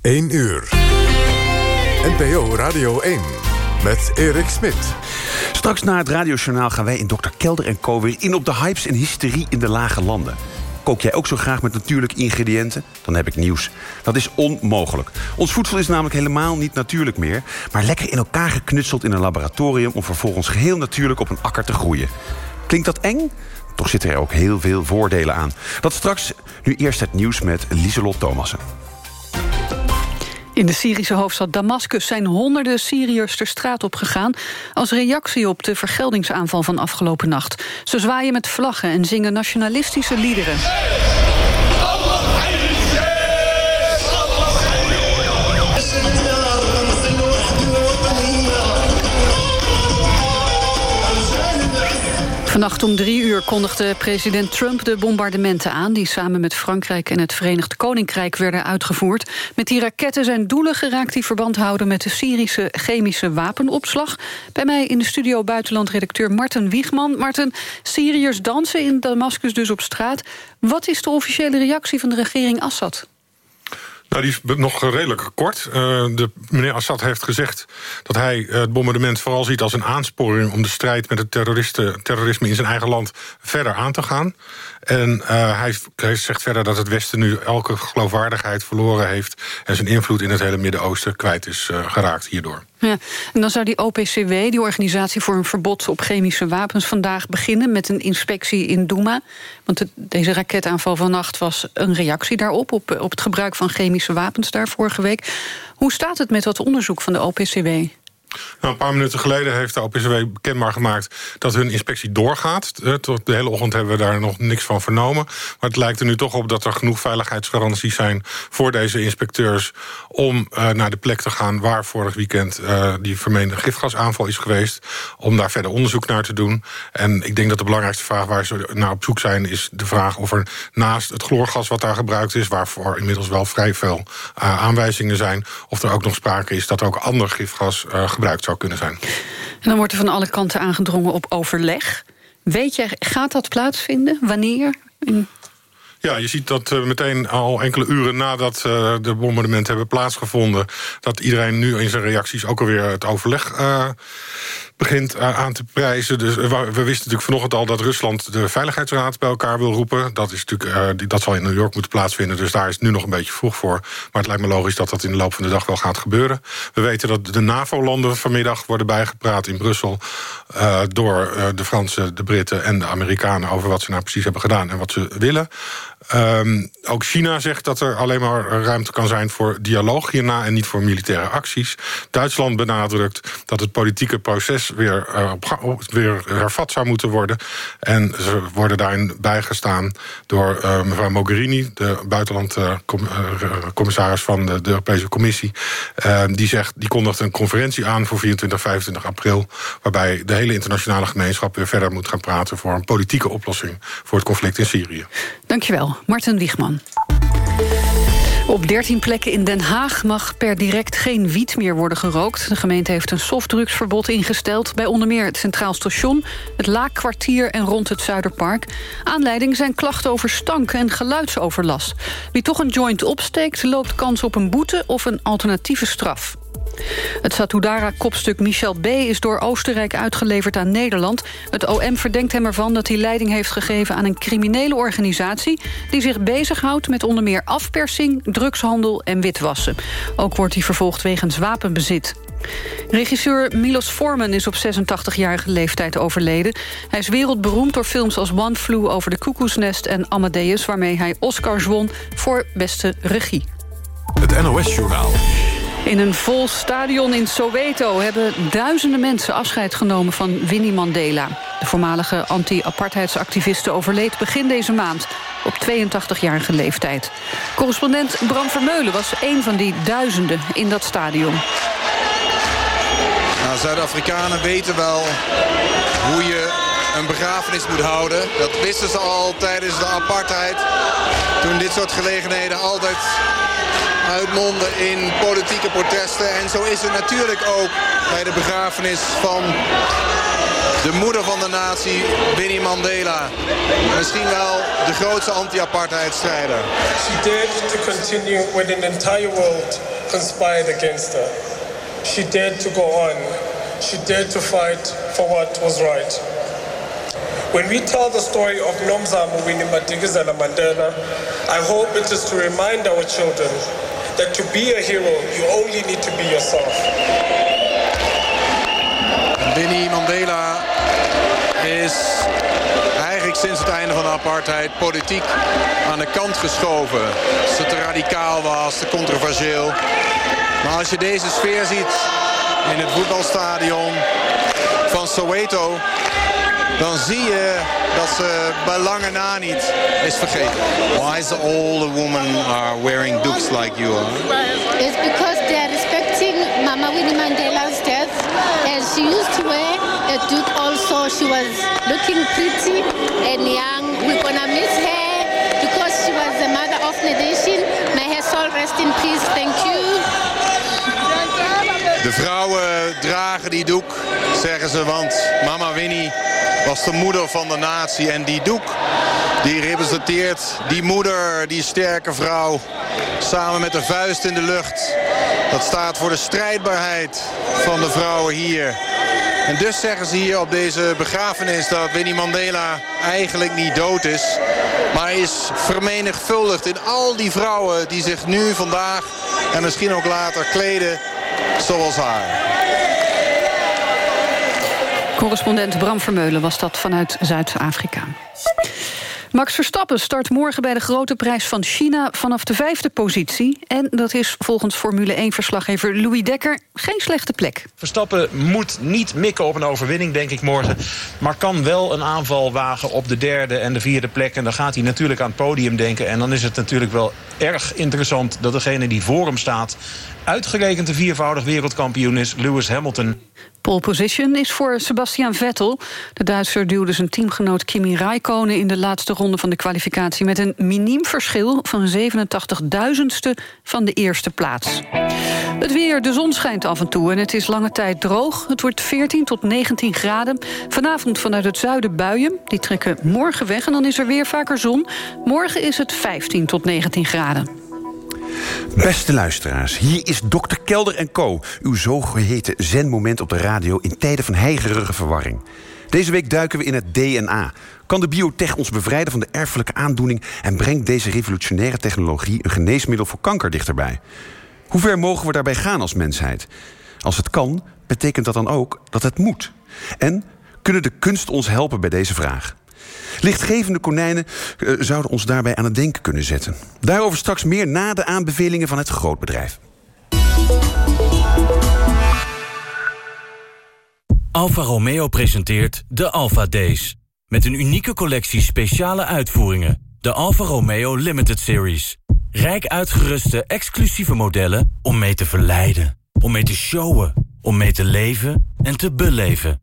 1 uur. NPO Radio 1 met Erik Smit. Straks na het radiojournaal gaan wij in Dr. Kelder en Co. weer in op de hypes en hysterie in de lage landen. Kook jij ook zo graag met natuurlijke ingrediënten? Dan heb ik nieuws. Dat is onmogelijk. Ons voedsel is namelijk helemaal niet natuurlijk meer... maar lekker in elkaar geknutseld in een laboratorium... om vervolgens geheel natuurlijk op een akker te groeien. Klinkt dat eng? Toch zitten er ook heel veel voordelen aan. Dat straks, nu eerst het nieuws met Lieselot Thomassen. In de Syrische hoofdstad Damascus zijn honderden Syriërs ter straat op gegaan... als reactie op de vergeldingsaanval van afgelopen nacht. Ze zwaaien met vlaggen en zingen nationalistische liederen. Vannacht om drie uur kondigde president Trump de bombardementen aan... die samen met Frankrijk en het Verenigd Koninkrijk werden uitgevoerd. Met die raketten zijn doelen geraakt die verband houden... met de Syrische chemische wapenopslag. Bij mij in de studio buitenlandredacteur Martin Wiegman. Martin, Syriërs dansen in Damascus dus op straat. Wat is de officiële reactie van de regering Assad? Nou, die is nog redelijk kort. Uh, de, meneer Assad heeft gezegd dat hij het bombardement vooral ziet als een aansporing... om de strijd met het terrorisme in zijn eigen land verder aan te gaan. En uh, hij, hij, zegt verder dat het Westen nu elke geloofwaardigheid verloren heeft... en zijn invloed in het hele Midden-Oosten kwijt is geraakt hierdoor. Ja, en dan zou die OPCW, die organisatie voor een verbod op chemische wapens... vandaag beginnen met een inspectie in Douma. Want deze raketaanval vannacht was een reactie daarop... Op, op het gebruik van chemische wapens daar vorige week. Hoe staat het met dat onderzoek van de OPCW? Nou, een paar minuten geleden heeft de OPCW bekendbaar gemaakt... dat hun inspectie doorgaat. Eh, tot de hele ochtend hebben we daar nog niks van vernomen. Maar het lijkt er nu toch op dat er genoeg veiligheidsgaranties zijn... voor deze inspecteurs om uh, naar de plek te gaan... waar vorig weekend uh, die vermeende gifgasaanval is geweest... om daar verder onderzoek naar te doen. En ik denk dat de belangrijkste vraag waar ze naar op zoek zijn... is de vraag of er naast het chloorgas wat daar gebruikt is... waarvoor inmiddels wel vrij veel aanwijzingen zijn... of er ook nog sprake is dat er ook ander gifgas gebruikt zou kunnen zijn. En dan wordt er van alle kanten aangedrongen op overleg. Weet je, gaat dat plaatsvinden? Wanneer? Ja, je ziet dat uh, meteen al enkele uren nadat uh, de bombardementen hebben plaatsgevonden... dat iedereen nu in zijn reacties ook alweer het overleg uh, begint eh, aan te prijzen. Dus we wisten natuurlijk vanochtend al dat Rusland de Veiligheidsraad bij elkaar wil roepen. Dat, is natuurlijk, uh, dat zal in New York moeten plaatsvinden, dus daar is het nu nog een beetje vroeg voor. Maar het lijkt me logisch dat dat in de loop van de dag wel gaat gebeuren. We weten dat de NAVO-landen vanmiddag worden bijgepraat in Brussel... Uh, door de Fransen, de Britten en de Amerikanen... over wat ze nou precies hebben gedaan en wat ze willen. Um, ook China zegt dat er alleen maar ruimte kan zijn voor dialoog hierna... en niet voor militaire acties. Duitsland benadrukt dat het politieke proces weer, op, weer hervat zou moeten worden. En ze worden daarin bijgestaan door uh, mevrouw Mogherini... de buitenlandcommissaris van de, Europese Commissie. Uh, die, zegt, die kondigt een conferentie aan voor 24, 25 april... waarbij de hele internationale gemeenschap weer verder moet gaan praten... voor een politieke oplossing voor het conflict in Syrië. Dankjewel. Martin Wiegman. Op 13 plekken in Den Haag mag per direct geen wiet meer worden gerookt. De gemeente heeft een softdrugsverbod ingesteld... bij onder meer het Centraal Station, het Laakkwartier en rond het Zuiderpark. Aanleiding zijn klachten over stank en geluidsoverlast. Wie toch een joint opsteekt, loopt kans op een boete... of een alternatieve straf. Het Satudara-kopstuk Michel B. is door Oostenrijk uitgeleverd aan Nederland. Het OM verdenkt hem ervan dat hij leiding heeft gegeven aan een criminele organisatie... die zich bezighoudt met onder meer afpersing, drugshandel en witwassen. Ook wordt hij vervolgd wegens wapenbezit. Regisseur Milos Forman is op 86-jarige leeftijd overleden. Hij is wereldberoemd door films als One Flew over de Koekoesnest en Amadeus... waarmee hij Oscars won voor beste regie. Het NOS-journaal. In een vol stadion in Soweto hebben duizenden mensen afscheid genomen van Winnie Mandela. De voormalige anti-apartheidsactiviste overleed begin deze maand op 82-jarige leeftijd. Correspondent Bram Vermeulen was een van die duizenden in dat stadion. Nou, Zuid-Afrikanen weten wel hoe je een begrafenis moet houden. Dat wisten ze al tijdens de apartheid. Toen dit soort gelegenheden altijd uitmonden in politieke protesten. En zo is het natuurlijk ook bij de begrafenis van de moeder van de natie, Winnie Mandela. Misschien wel de grootste anti-apartheidstrijder. She dared to continue when an entire world conspired against her. She dared to go on. She dared to fight for what was right. When we tell the story of Nomzamo Winnie Mandela, I hope it is to remind our children that to be a hero, you only need to be yourself. Winnie Mandela is eigenlijk sinds het einde van de apartheid politiek aan de kant geschoven. Het te radicaal was, te controversieel. Maar als je deze sfeer ziet in het voetbalstadion van Soweto... dan zie je dat ze bij lange na niet is vergeten. Why is all the women are wearing dukes like you are? It's because they are respecting Mama Winnie Mandela's death. And she used to wear a duke also. She was looking pretty and young. We're gonna miss her because she was the mother of the nation. May her soul rest in peace. Thank you. De vrouwen dragen die doek, zeggen ze, want Mama Winnie was de moeder van de natie. En die doek, die representeert die moeder, die sterke vrouw, samen met de vuist in de lucht. Dat staat voor de strijdbaarheid van de vrouwen hier. En dus zeggen ze hier op deze begrafenis dat Winnie Mandela eigenlijk niet dood is. Maar is vermenigvuldigd in al die vrouwen die zich nu vandaag en misschien ook later kleden zoals haar. Correspondent Bram Vermeulen was dat vanuit Zuid-Afrika. Max Verstappen start morgen bij de grote prijs van China vanaf de vijfde positie. En dat is volgens Formule 1-verslaggever Louis Dekker geen slechte plek. Verstappen moet niet mikken op een overwinning, denk ik morgen. Maar kan wel een aanval wagen op de derde en de vierde plek. En dan gaat hij natuurlijk aan het podium denken. En dan is het natuurlijk wel erg interessant dat degene die voor hem staat... uitgerekend de viervoudig wereldkampioen is, Lewis Hamilton. Pole position is voor Sebastian Vettel. De Duitser duwde zijn teamgenoot Kimi Raikkonen... in de laatste ronde van de kwalificatie... met een miniem verschil van 87.000ste van de eerste plaats. Het weer, de zon schijnt af en toe en het is lange tijd droog. Het wordt 14 tot 19 graden. Vanavond vanuit het zuiden buien. Die trekken morgen weg en dan is er weer vaker zon. Morgen is het 15 tot 19 graden. Beste luisteraars, hier is Dr. Kelder en Co. Uw zogeheten zenmoment op de radio in tijden van heigerige verwarring. Deze week duiken we in het DNA. Kan de biotech ons bevrijden van de erfelijke aandoening... en brengt deze revolutionaire technologie een geneesmiddel voor kanker dichterbij? Hoe ver mogen we daarbij gaan als mensheid? Als het kan, betekent dat dan ook dat het moet? En kunnen de kunst ons helpen bij deze vraag? Lichtgevende konijnen uh, zouden ons daarbij aan het denken kunnen zetten. Daarover straks meer na de aanbevelingen van het grootbedrijf. Alfa Romeo presenteert de Alfa Days. Met een unieke collectie speciale uitvoeringen. De Alfa Romeo Limited Series. Rijk uitgeruste exclusieve modellen om mee te verleiden. Om mee te showen. Om mee te leven en te beleven.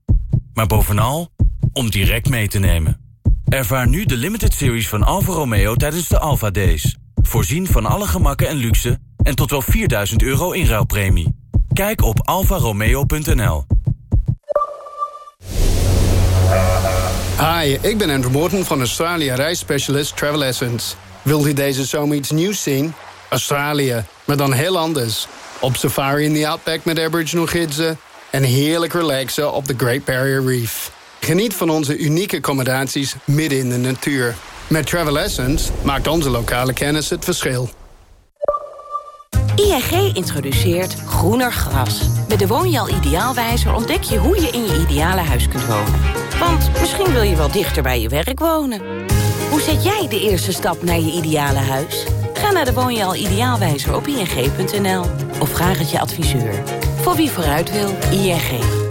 Maar bovenal om direct mee te nemen. Ervaar nu de limited series van Alfa Romeo tijdens de Alfa Days. Voorzien van alle gemakken en luxe en tot wel 4000 euro inruilpremie. Kijk op alfaromeo.nl. Hi, ik ben Andrew Morton van Australia reisspecialist Travel Essence. Wilt u deze zomer iets nieuws zien? Australië, maar dan heel anders. Op safari in the Outback met Aboriginal gidsen... en heerlijk relaxen op de Great Barrier Reef. Geniet van onze unieke accommodaties midden in de natuur. Met Travel Essence maakt onze lokale kennis het verschil. ING introduceert groener gras. Met de Woonjaal Ideaalwijzer ontdek je hoe je in je ideale huis kunt wonen. Want misschien wil je wel dichter bij je werk wonen. Hoe zet jij de eerste stap naar je ideale huis? Ga naar de Woonjaal Ideaalwijzer op ing.nl of vraag het je adviseur. Voor wie vooruit wil, ING.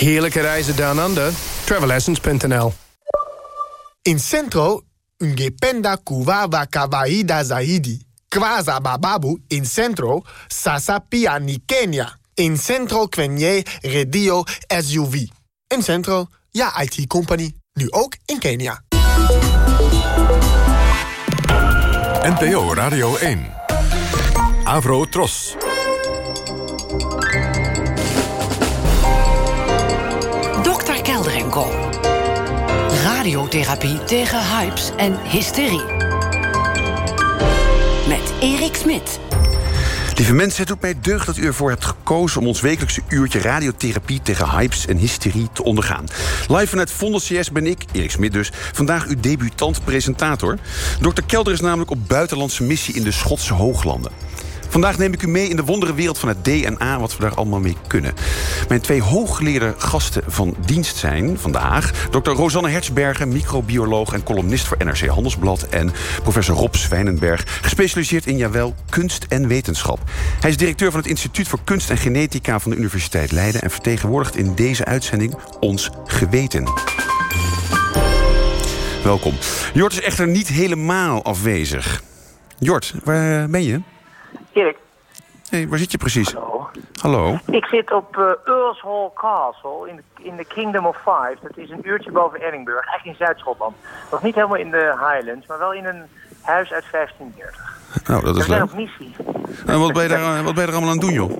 Heerlijke reizen down under. Travelessence.nl In Centro, ungependa kuwawa kawaida zaidi. Kwaza bababu in Centro, sasa pia ni Kenya. In Centro kwenye redio SUV. In Centro, ja IT-company. Nu ook in Kenia. NPO Radio 1. Avro Tros. Radiotherapie tegen hypes en hysterie. Met Erik Smit. Lieve mensen, het doet mij deugd dat u ervoor hebt gekozen... om ons wekelijkse uurtje radiotherapie tegen hypes en hysterie te ondergaan. Live vanuit Vondel CS ben ik, Erik Smit dus, vandaag uw debutant-presentator. Dr. Kelder is namelijk op buitenlandse missie in de Schotse Hooglanden. Vandaag neem ik u mee in de wonderenwereld van het DNA... wat we daar allemaal mee kunnen. Mijn twee hooggeleerde gasten van dienst zijn vandaag... Dr. Rosanne Hertzbergen, microbioloog en columnist voor NRC Handelsblad... en professor Rob Zwijnenberg, gespecialiseerd in, jawel, kunst en wetenschap. Hij is directeur van het Instituut voor Kunst en Genetica... van de Universiteit Leiden... en vertegenwoordigt in deze uitzending ons geweten. Welkom. Jort is echter niet helemaal afwezig. Jort, waar ben je? Hey, waar zit je precies? Hallo. Hallo. Ik zit op uh, Earls Hall Castle in de, in de Kingdom of Five. Dat is een uurtje boven Edinburgh, eigenlijk in Zuid-Schotland. Nog niet helemaal in de Highlands, maar wel in een huis uit 1530. Nou, dat is We zijn leuk. op missie. En wat ben, je daar, wat ben je er allemaal aan het doen, joh?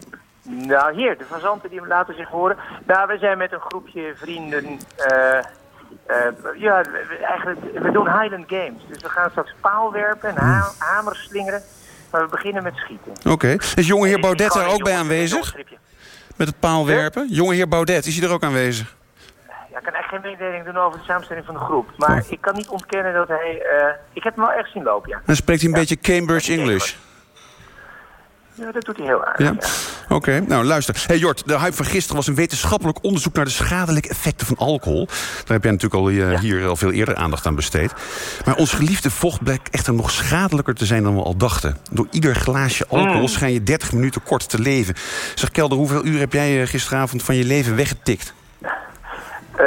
Nou, hier, de fazanten die laten zich horen. Nou, we zijn met een groepje vrienden... eh, eh, ja, we- eigenlijk, we doen Highland Games. Dus we gaan straks paal werpen en ha hamers slingeren. Maar we beginnen met schieten. Oké. Is jongeheer Baudet daar ook bij aanwezig? Met het paalwerpen? Jongeheer Baudet, is hij er ook aanwezig? Ja, ik kan echt geen mededeling doen over de samenstelling van de groep. Maar ik kan niet ontkennen dat hij... eh, ik heb hem wel echt zien lopen, ja. Dan spreekt hij een beetje Cambridge English. Ja, dat doet hij heel aardig. Ja. Oké, nou luister. Hey Jort, de hype van gisteren was een wetenschappelijk onderzoek... naar de schadelijke effecten van alcohol. Daar heb jij natuurlijk al eh, hier al veel eerder aandacht aan besteed. Maar ons geliefde vocht blijkt echter nog schadelijker te zijn dan we al dachten. Door ieder glaasje alcohol Mm. schijn je 30 minuten kort te leven. Zeg Kelder, hoeveel uur heb jij eh, gisteravond van je leven weggetikt? Eh,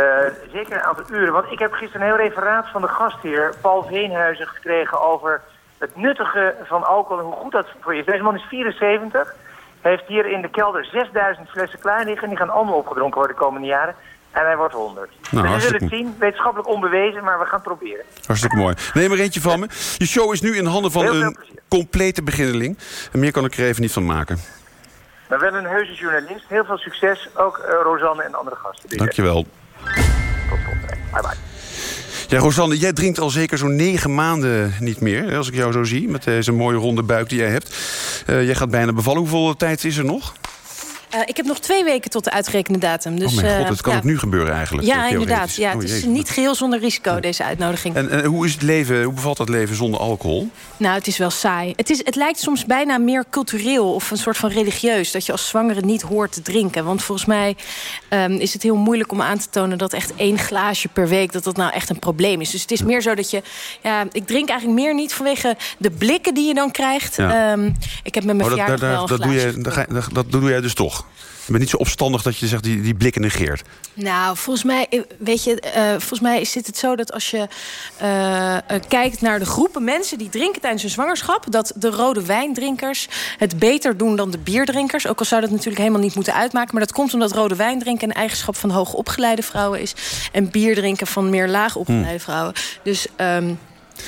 zeker een aantal uren. Want ik heb gisteren een heel referaat van de gastheer Paul Veenhuizen gekregen over het nuttige van alcohol en hoe goed dat voor je is. Deze man is 74, heeft hier in de kelder 6000 flessen klaar liggen. Die gaan allemaal opgedronken worden de komende jaren. En hij wordt 100. Nou, dus we zullen het zien. Wetenschappelijk onbewezen, maar we gaan het proberen. Hartstikke mooi. Neem er eentje van me. Je show is nu in handen van een complete beginneling. En meer kan ik er even niet van maken. Maar wel een heuse journalist. Heel veel succes. Ook eh, Rosanne en andere gasten. Dankjewel. Bye bye. Ja, Rosanne, jij drinkt al zeker zo'n negen maanden niet meer. Als ik jou zo zie, met deze mooie ronde buik die jij hebt. Eh, jij gaat bijna bevallen. Hoeveel tijd is er nog? Eh, ik heb nog twee weken tot de uitgerekende datum. Dus, oh mijn god, eh, het kan ja. ook nu gebeuren eigenlijk. eh, Ja, theoretisch. inderdaad. Ja, Oh, het is niet geheel zonder risico, deze uitnodiging. En, en hoe is het leven, hoe bevalt dat leven zonder alcohol? Nou, het is wel saai. Het, is, het lijkt soms bijna meer cultureel of een soort van religieus... dat je als zwangere niet hoort te drinken. Want volgens mij ehm, is het heel moeilijk om aan te tonen... dat echt één glaasje per week, dat dat nou echt een probleem is. Dus het is meer zo dat je... Ja, ik drink eigenlijk meer niet vanwege de blikken die je dan krijgt. Ja. Ehm, ik heb met mijn Oh, dat, verjaardag wel dat, doe je, dat, ga je- dat, dat doe jij dus toch? Je bent niet zo opstandig dat je zegt die, die blikken negeert. Nou, volgens mij, eh, weet je, eh, volgens mij zit het zo dat als je eh, kijkt naar de groepen mensen die drinken tijdens hun zwangerschap, dat de rode wijndrinkers het beter doen dan de bierdrinkers. Ook al zou dat natuurlijk helemaal niet moeten uitmaken. Maar dat komt omdat rode wijn drinken een eigenschap van hoogopgeleide vrouwen is. En bier drinken van meer laag opgeleide Hmm. vrouwen. Dus ehm,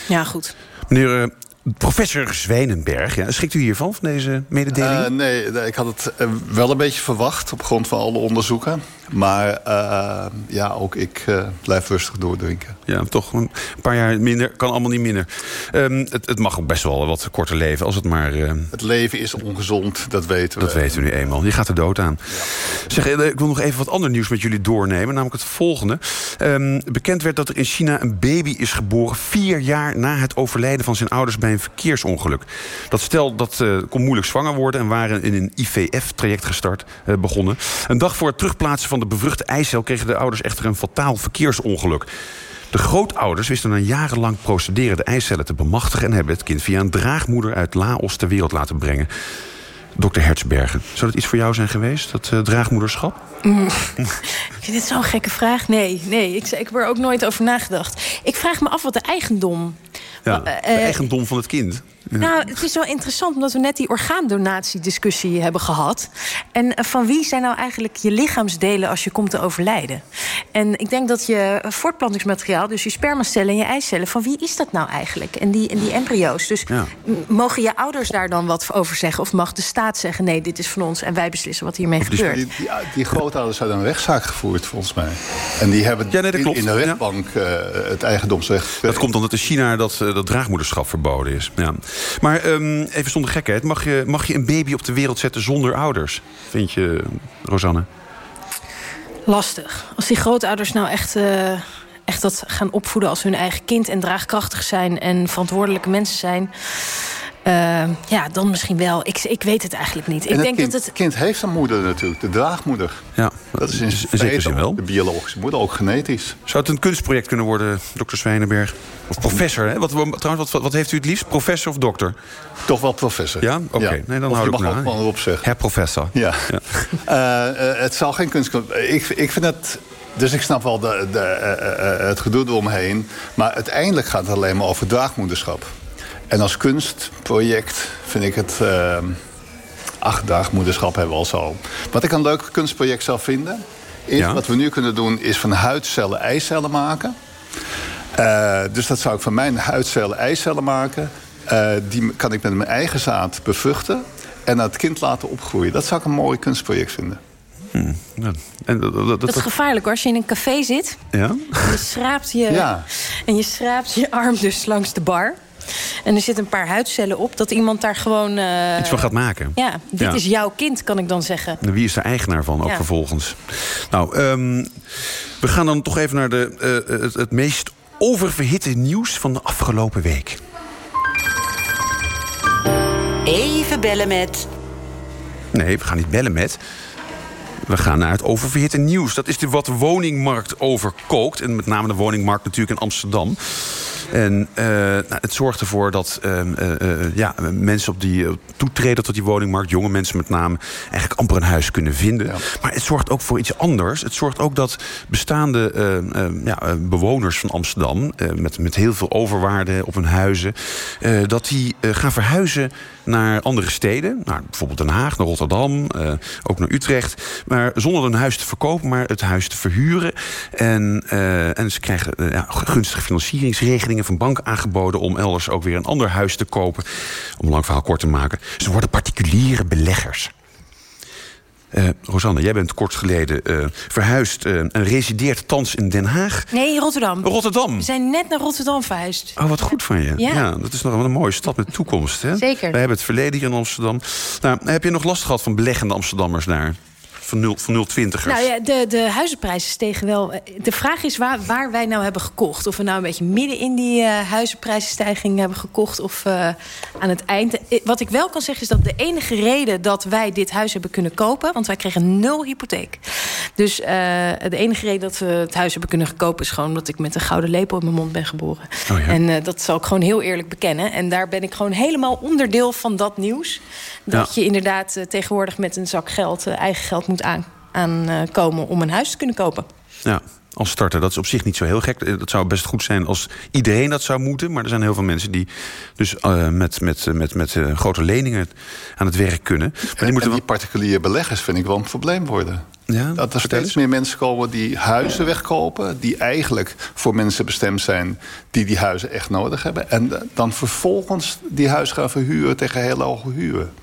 ja, goed. Meneer professor Zwijnenberg, ja, schrikt u hiervan, van deze mededeling? Eh, nee, nee, ik had het eh, wel een beetje verwacht op grond van alle onderzoeken. Maar eh, ja, ook ik eh, blijf rustig doordrinken. Ja, toch een paar jaar minder. Kan allemaal niet minder. Ehm, het, het mag ook best wel wat korter leven, als het maar... eh, Het leven is ongezond, dat weten we. dat weten we nu eenmaal. Je gaat er dood aan. Zeg, ik wil nog even wat ander nieuws met jullie doornemen. Namelijk het volgende. Ehm, bekend werd dat er in China een baby is geboren... vier jaar na het overlijden van zijn ouders bij een verkeersongeluk. Dat stel dat kon moeilijk zwanger worden... en waren in een IVF-traject gestart, begonnen. Een dag voor het terugplaatsen van de bevruchte eicel... kregen de ouders echter een fataal verkeersongeluk. De grootouders wisten na jarenlang procederen de eicellen te bemachtigen... en hebben het kind via een draagmoeder uit Laos ter wereld laten brengen. Dokter Hertzbergen, zou dat iets voor jou zijn geweest, dat eh, draagmoederschap? Mm. Ik vind dit zo'n gekke vraag. Nee, nee, ik, ik heb er ook nooit over nagedacht. Ik vraag me af wat de eigendom... Ja, de eh, eigendom van het kind. Nou, het is wel interessant omdat we net die orgaandonatiediscussie hebben gehad. En eh, van wie zijn nou eigenlijk je lichaamsdelen als je komt te overlijden? En ik denk dat je voortplantingsmateriaal, dus je spermacellen en je eicellen, van wie is dat nou eigenlijk? En die, en die embryo's. Dus Ja. mogen je ouders daar dan wat over zeggen? Of mag de staat zeggen: nee, dit is van ons en wij beslissen wat hiermee Die, gebeurt? die, die, die grootouders hebben een rechtszaak gevoerd, volgens mij. En die hebben Ja, nee, dat in, klopt. in de rechtbank eh, het eigendomsrecht Dat komt omdat in China dat, eh, dat draagmoederschap verboden is. Ja. Maar ehm, even zonder gekheid. Mag je, mag je een baby op de wereld zetten zonder ouders? Vind je, Rosanne? Lastig. Als die grootouders nou echt, eh, echt dat gaan opvoeden als hun eigen kind en draagkrachtig zijn en verantwoordelijke mensen zijn. Eh, ja, dan misschien wel. Ik, ik weet het eigenlijk niet. En Ik het denk kind, dat het. kind heeft een moeder natuurlijk, de draagmoeder. Ja, dat is in zekere feite zin wel. de biologische moeder, ook genetisch. Zou het een kunstproject kunnen worden, dokter Zwijnenberg? Of professor, hè? Wat, trouwens, wat, wat heeft u het liefst? Professor of dokter? Toch wel professor. Ja? Oké, Ja. nee, dan Of hou je ik mag ook gewoon erop zeggen. Herr professor. Ja. Eh, eh, het zal geen kunst... Ik, ik vind het... Dus ik snap wel de, de, eh, eh, het gedoe eromheen. Maar uiteindelijk gaat het alleen maar over draagmoederschap. En als kunstproject vind ik het... eh, ach, draagmoederschap hebben we al zo. Wat ik een leuk kunstproject zou vinden... is Ja? wat we nu kunnen doen, is van huidcellen eicellen maken. Eh, dus dat zou ik van mijn huidcellen eicellen maken. Eh, die kan ik met mijn eigen zaad bevruchten. En het kind laten opgroeien. Dat zou ik een mooi kunstproject vinden. Ja. En, dat, dat, Dat is gevaarlijk hoor. Als je in een café zit ja? en je schraapt je, Ja. en je, schraapt je arm dus langs de bar. En er zitten een paar huidcellen op. Dat iemand daar gewoon... eh, Iets van gaat maken. Ja, dit Ja. is jouw kind, kan ik dan zeggen. En Wie is de eigenaar van, ook Ja. vervolgens? Nou, ehm, we gaan dan toch even naar de, eh, het, het meest oververhitte nieuws van de afgelopen week. Even bellen met... Nee, we gaan niet bellen met. We gaan naar het oververhitte nieuws. Dat is de wat de woningmarkt overkookt. En met name de woningmarkt natuurlijk in Amsterdam. En eh, nou, het zorgt ervoor dat ehm, eh, eh, ja, mensen op die toetreden tot die woningmarkt, jonge mensen met name, eigenlijk amper een huis kunnen vinden. Maar het zorgt ook voor iets anders. Het zorgt ook dat bestaande eh, eh, ja, bewoners van Amsterdam, met, met heel veel overwaarde op hun huizen, dat die gaan verhuizen naar andere steden. Naar bijvoorbeeld Den Haag, naar Rotterdam, eh, ook naar Utrecht. Maar zonder een huis te verkopen, maar het huis te verhuren. En, eh, en ze krijgen eh, ja, gunstige financieringsregelingen van bank aangeboden... om elders ook weer een ander huis te kopen. Om een lang verhaal kort te maken. Ze worden particuliere beleggers. Eh Rosanne, jij bent kort geleden eh, verhuisd eh, en resideert thans in Den Haag. Nee, Rotterdam. Rotterdam. We zijn net naar Rotterdam verhuisd. Oh, wat goed van je. Ja. dat is nog een mooie stad met toekomst. Hè? Zeker. Wij hebben het verleden hier in Amsterdam. Nou, heb je nog last gehad van beleggende Amsterdammers daar? Van, 0, van 020ers? Nou ja, de, de huizenprijzen stegen wel. De vraag is waar, waar wij nou hebben gekocht. Of we nou een beetje midden in die huizenprijzenstijging hebben gekocht... of eh, aan het eind. Eh, Wat ik wel kan zeggen is dat de enige reden dat wij dit huis hebben kunnen kopen... want wij kregen nul hypotheek. Dus de enige reden dat we het huis hebben kunnen kopen... is gewoon omdat ik met een gouden lepel in mijn mond ben geboren. Oh ja. En dat zal ik gewoon heel eerlijk bekennen. En daar ben ik gewoon helemaal onderdeel van dat nieuws. Dat Ja. je inderdaad tegenwoordig met een zak geld... eigen geld moet aan- aankomen om een huis te kunnen kopen. Ja, als starter. Dat is op zich niet zo heel gek. Eh, Dat zou best goed zijn als iedereen dat zou moeten. Maar er zijn heel veel mensen die dus eh, met, met, met, met eh, grote leningen aan het werk kunnen. Maar die en moeten die particuliere beleggers vind ik wel een probleem worden. Ja, dat er steeds meer mensen komen die huizen wegkopen... die eigenlijk voor mensen bestemd zijn die die huizen echt nodig hebben... en eh, dan vervolgens die huizen gaan verhuren tegen hele hoge huren.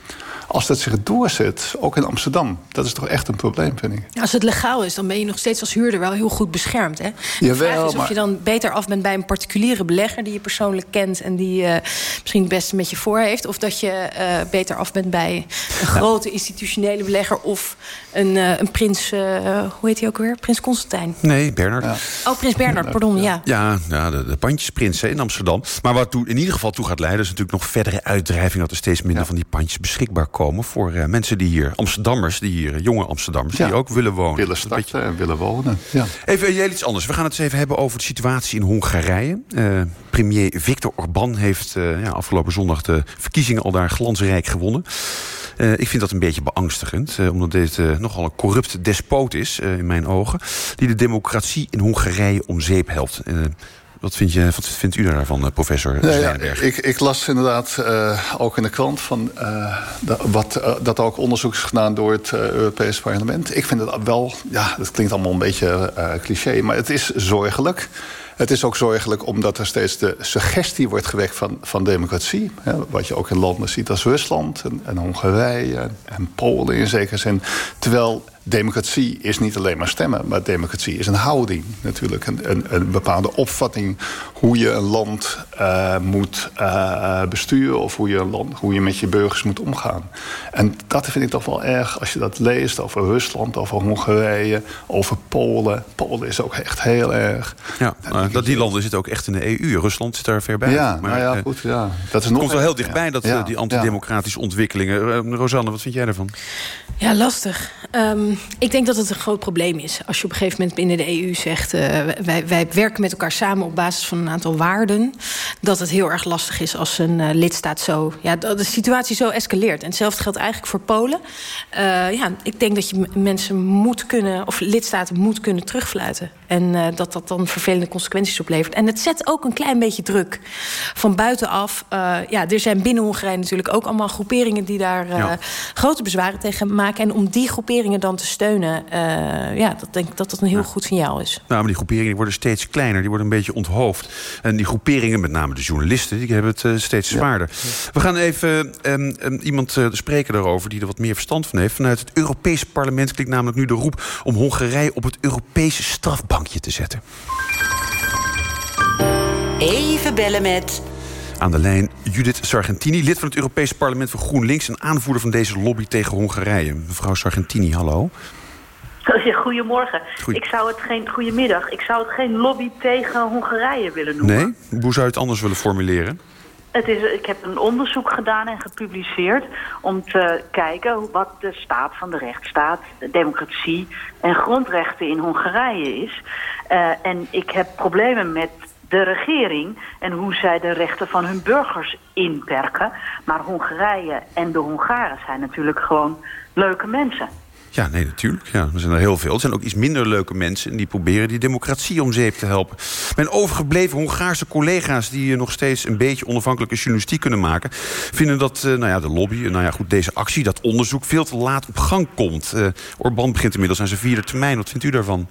Als dat zich doorzet, ook in Amsterdam... dat is toch echt een probleem, vind ik. Als het legaal is, dan ben je nog steeds als huurder wel heel goed beschermd. Hè? De Jawel, vraag is of maar- je dan beter af bent bij een particuliere belegger... die je persoonlijk kent en die eh, misschien het beste met je voor heeft... of dat je eh, beter af bent bij een grote institutionele belegger... of een, eh, een prins, eh, hoe heet hij ook weer? Prins Constantijn. Nee, Bernard. Oh, prins Bernard, pardon, ja. Ja, ja de, de pandjesprins hè, in Amsterdam. Maar wat toe, in ieder geval toe gaat leiden... is natuurlijk nog verdere uitdrijving... dat er steeds minder van die pandjes beschikbaar komen... voor eh, mensen die hier, Amsterdammers, die hier, jonge Amsterdammers... die ook willen wonen. Willen starten en willen wonen. Ja. Even heel iets anders. We gaan het eens even hebben over de situatie in Hongarije. Eh, premier Viktor Orbán heeft eh, ja, afgelopen zondag de verkiezingen al daar glansrijk gewonnen. Eh, ik vind dat een beetje beangstigend, eh, omdat dit eh, nogal een corrupt despoot is, in mijn ogen, die de democratie in Hongarije om zeep helpt. Wat, vind je, wat vindt u daarvan, professor ja, Zwijnenberg? ik, ik las inderdaad uh, ook in de krant van, uh, dat, wat, uh, dat er ook onderzoek is gedaan door het Europees Parlement. Ik vind het wel, ja, dat klinkt allemaal een beetje cliché, maar het is zorgelijk. Het is ook zorgelijk omdat er steeds de suggestie wordt gewekt van, van democratie. Hè, wat je ook in landen ziet als Rusland en, en Hongarije en, en Polen in zekere zin. Terwijl democratie is niet alleen maar stemmen, maar democratie is een houding natuurlijk. Een, een, een bepaalde opvatting hoe je een land uh, moet uh, besturen of hoe je, een land, hoe je met je burgers moet omgaan. En dat vind ik toch wel erg als je dat leest over Rusland, over Hongarije, over Polen. Polen is ook echt heel erg. Ja, maar dat die landen zitten ook echt in de EU. Rusland zit daar ver bij. Ja, maar, nou ja, goed. Ja. Dat is het nog komt wel heel dichtbij, dat, ja, die antidemocratische ontwikkelingen. Rosanne, wat vind jij ervan? Ja, lastig. Um, ik denk dat het een groot probleem is. Als je op een gegeven moment binnen de EU zegt... Uh, wij, wij werken met elkaar samen op basis van een aantal waarden... dat het heel erg lastig is als een uh, lidstaat zo... Ja, dat de situatie zo escaleert. En hetzelfde geldt eigenlijk voor Polen. Uh, ja, ik denk dat je mensen moet kunnen... of lidstaten moet kunnen terugfluiten. En dat dat dan vervelende consequenties oplevert. En het zet ook een klein beetje druk van buitenaf. ja, er zijn binnen Hongarije natuurlijk ook allemaal groeperingen... die daar ja. grote bezwaren tegen maken. En om die groeperingen dan te steunen... Ja, dat denk ik dat dat een heel ja. goed signaal is. Nou, maar die groeperingen worden steeds kleiner. Die worden een beetje onthoofd. En die groeperingen, met name de journalisten... die hebben het steeds zwaarder. Ja. We gaan even um, um, iemand spreken daarover... die er wat meer verstand van heeft. Vanuit het Europese parlement klinkt namelijk nu de roep... om Hongarije op het Europese te zetten. Even bellen met... Aan de lijn Judith Sargentini, lid van het Europese parlement voor GroenLinks... en aanvoerder van deze lobby tegen Hongarije. Mevrouw Sargentini, hallo. Ja, goedemorgen. Goeie. Ik zou het geen, goedemiddag. Ik zou het geen lobby tegen Hongarije willen noemen. Nee? Hoe zou je het anders willen formuleren? Het is, ik heb een onderzoek gedaan en gepubliceerd om te kijken wat de staat van de rechtsstaat, de democratie en grondrechten in Hongarije is. Uh, en ik heb problemen met de regering en hoe zij de rechten van hun burgers inperken. Maar Hongarije en de Hongaren zijn natuurlijk gewoon leuke mensen. Ja, nee, natuurlijk. Ja, er zijn er heel veel. Er zijn ook iets minder leuke mensen... die proberen die democratie om zeep te helpen. Mijn overgebleven Hongaarse collega's... die nog steeds een beetje onafhankelijke journalistiek kunnen maken... vinden dat uh, nou ja, de lobby, nou ja, goed, deze actie, dat onderzoek... veel te laat op gang komt. Uh, Orbán begint inmiddels aan zijn vierde termijn. Wat vindt u daarvan?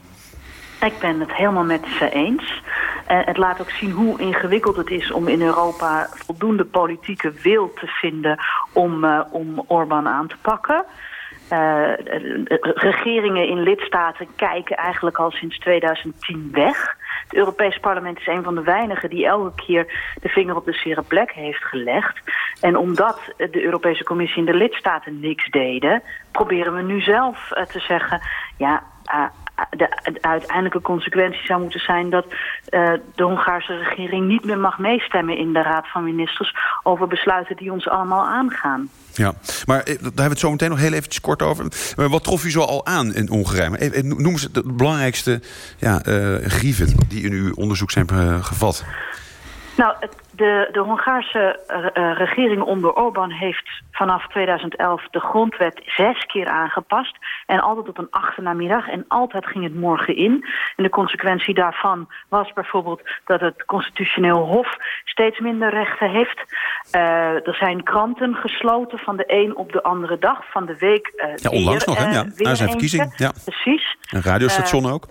Ik ben het helemaal met ze eens. Het laat ook zien hoe ingewikkeld het is om in Europa voldoende politieke wil te vinden om, uh, om Orbán aan te pakken. Uh, regeringen in lidstaten kijken eigenlijk al sinds 2010 weg. Het Europees Parlement is een van de weinigen die elke keer de vinger op de zere plek heeft gelegd. En omdat de Europese Commissie en de lidstaten niks deden, proberen we nu zelf uh, te zeggen, ja, de, de, uiteindelijke consequentie zou moeten zijn dat uh, de Hongaarse regering niet meer mag meestemmen in de Raad van Ministers over besluiten die ons allemaal aangaan. Ja, maar daar hebben we het zo meteen nog heel eventjes kort over. Maar wat trof u zo al aan in Hongarije? Noem eens de belangrijkste ja, grieven die in uw onderzoek zijn gevat. Nou, het, de, de Hongaarse uh, regering onder Orbán heeft vanaf 2011 de grondwet zes keer aangepast. En altijd op een achtermiddag. En altijd ging het morgen in. En de consequentie daarvan was bijvoorbeeld dat het constitutioneel hof steeds minder rechten heeft. Uh, er zijn kranten gesloten van de een op de andere dag van de week. Uh, ja, onlangs weer, nog, hè? Ja, na zijn verkiezing. Ja. Precies. Een radiostation ook.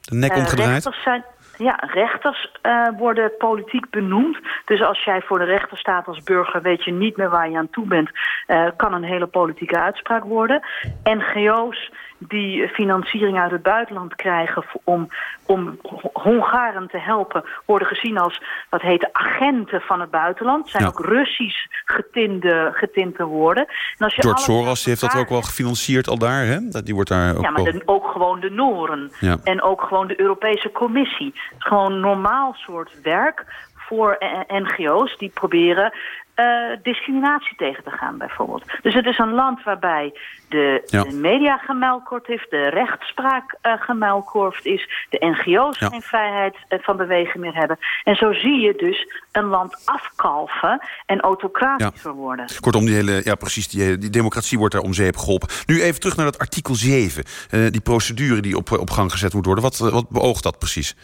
De nek omgedraaid. Zijn, ja, rechters uh, worden politiek benoemd. Dus als jij voor de rechter staat als burger... weet je niet meer waar je aan toe bent. Uh, kan een hele politieke uitspraak worden. NGO's die financiering uit het buitenland krijgen... om, om Hongaren te helpen... worden gezien als, wat heet agenten van het buitenland. Het zijn ja. ook Russisch getinte, getinte woorden. En als je George Soros heeft dat ook wel gefinancierd al daar, hè? Die wordt daar ook ja, maar wel... de, ook gewoon de Noren. Ja. En ook gewoon de Europese Commissie. Het is gewoon normaal soort werk voor NGO's die proberen uh, discriminatie tegen te gaan bijvoorbeeld. Dus het is een land waarbij de, ja. de media gemuilkord heeft, de rechtspraak uh, gemuilkorfd is, de NGO's ja. geen vrijheid uh, van bewegen meer hebben. En zo zie je dus een land afkalven en autocratischer ja. worden. Kortom, die hele, ja precies, die, die democratie wordt daar om zeep geholpen. Nu even terug naar dat artikel 7, die procedure die op, op gang gezet moet worden. Wat, wat beoogt dat precies?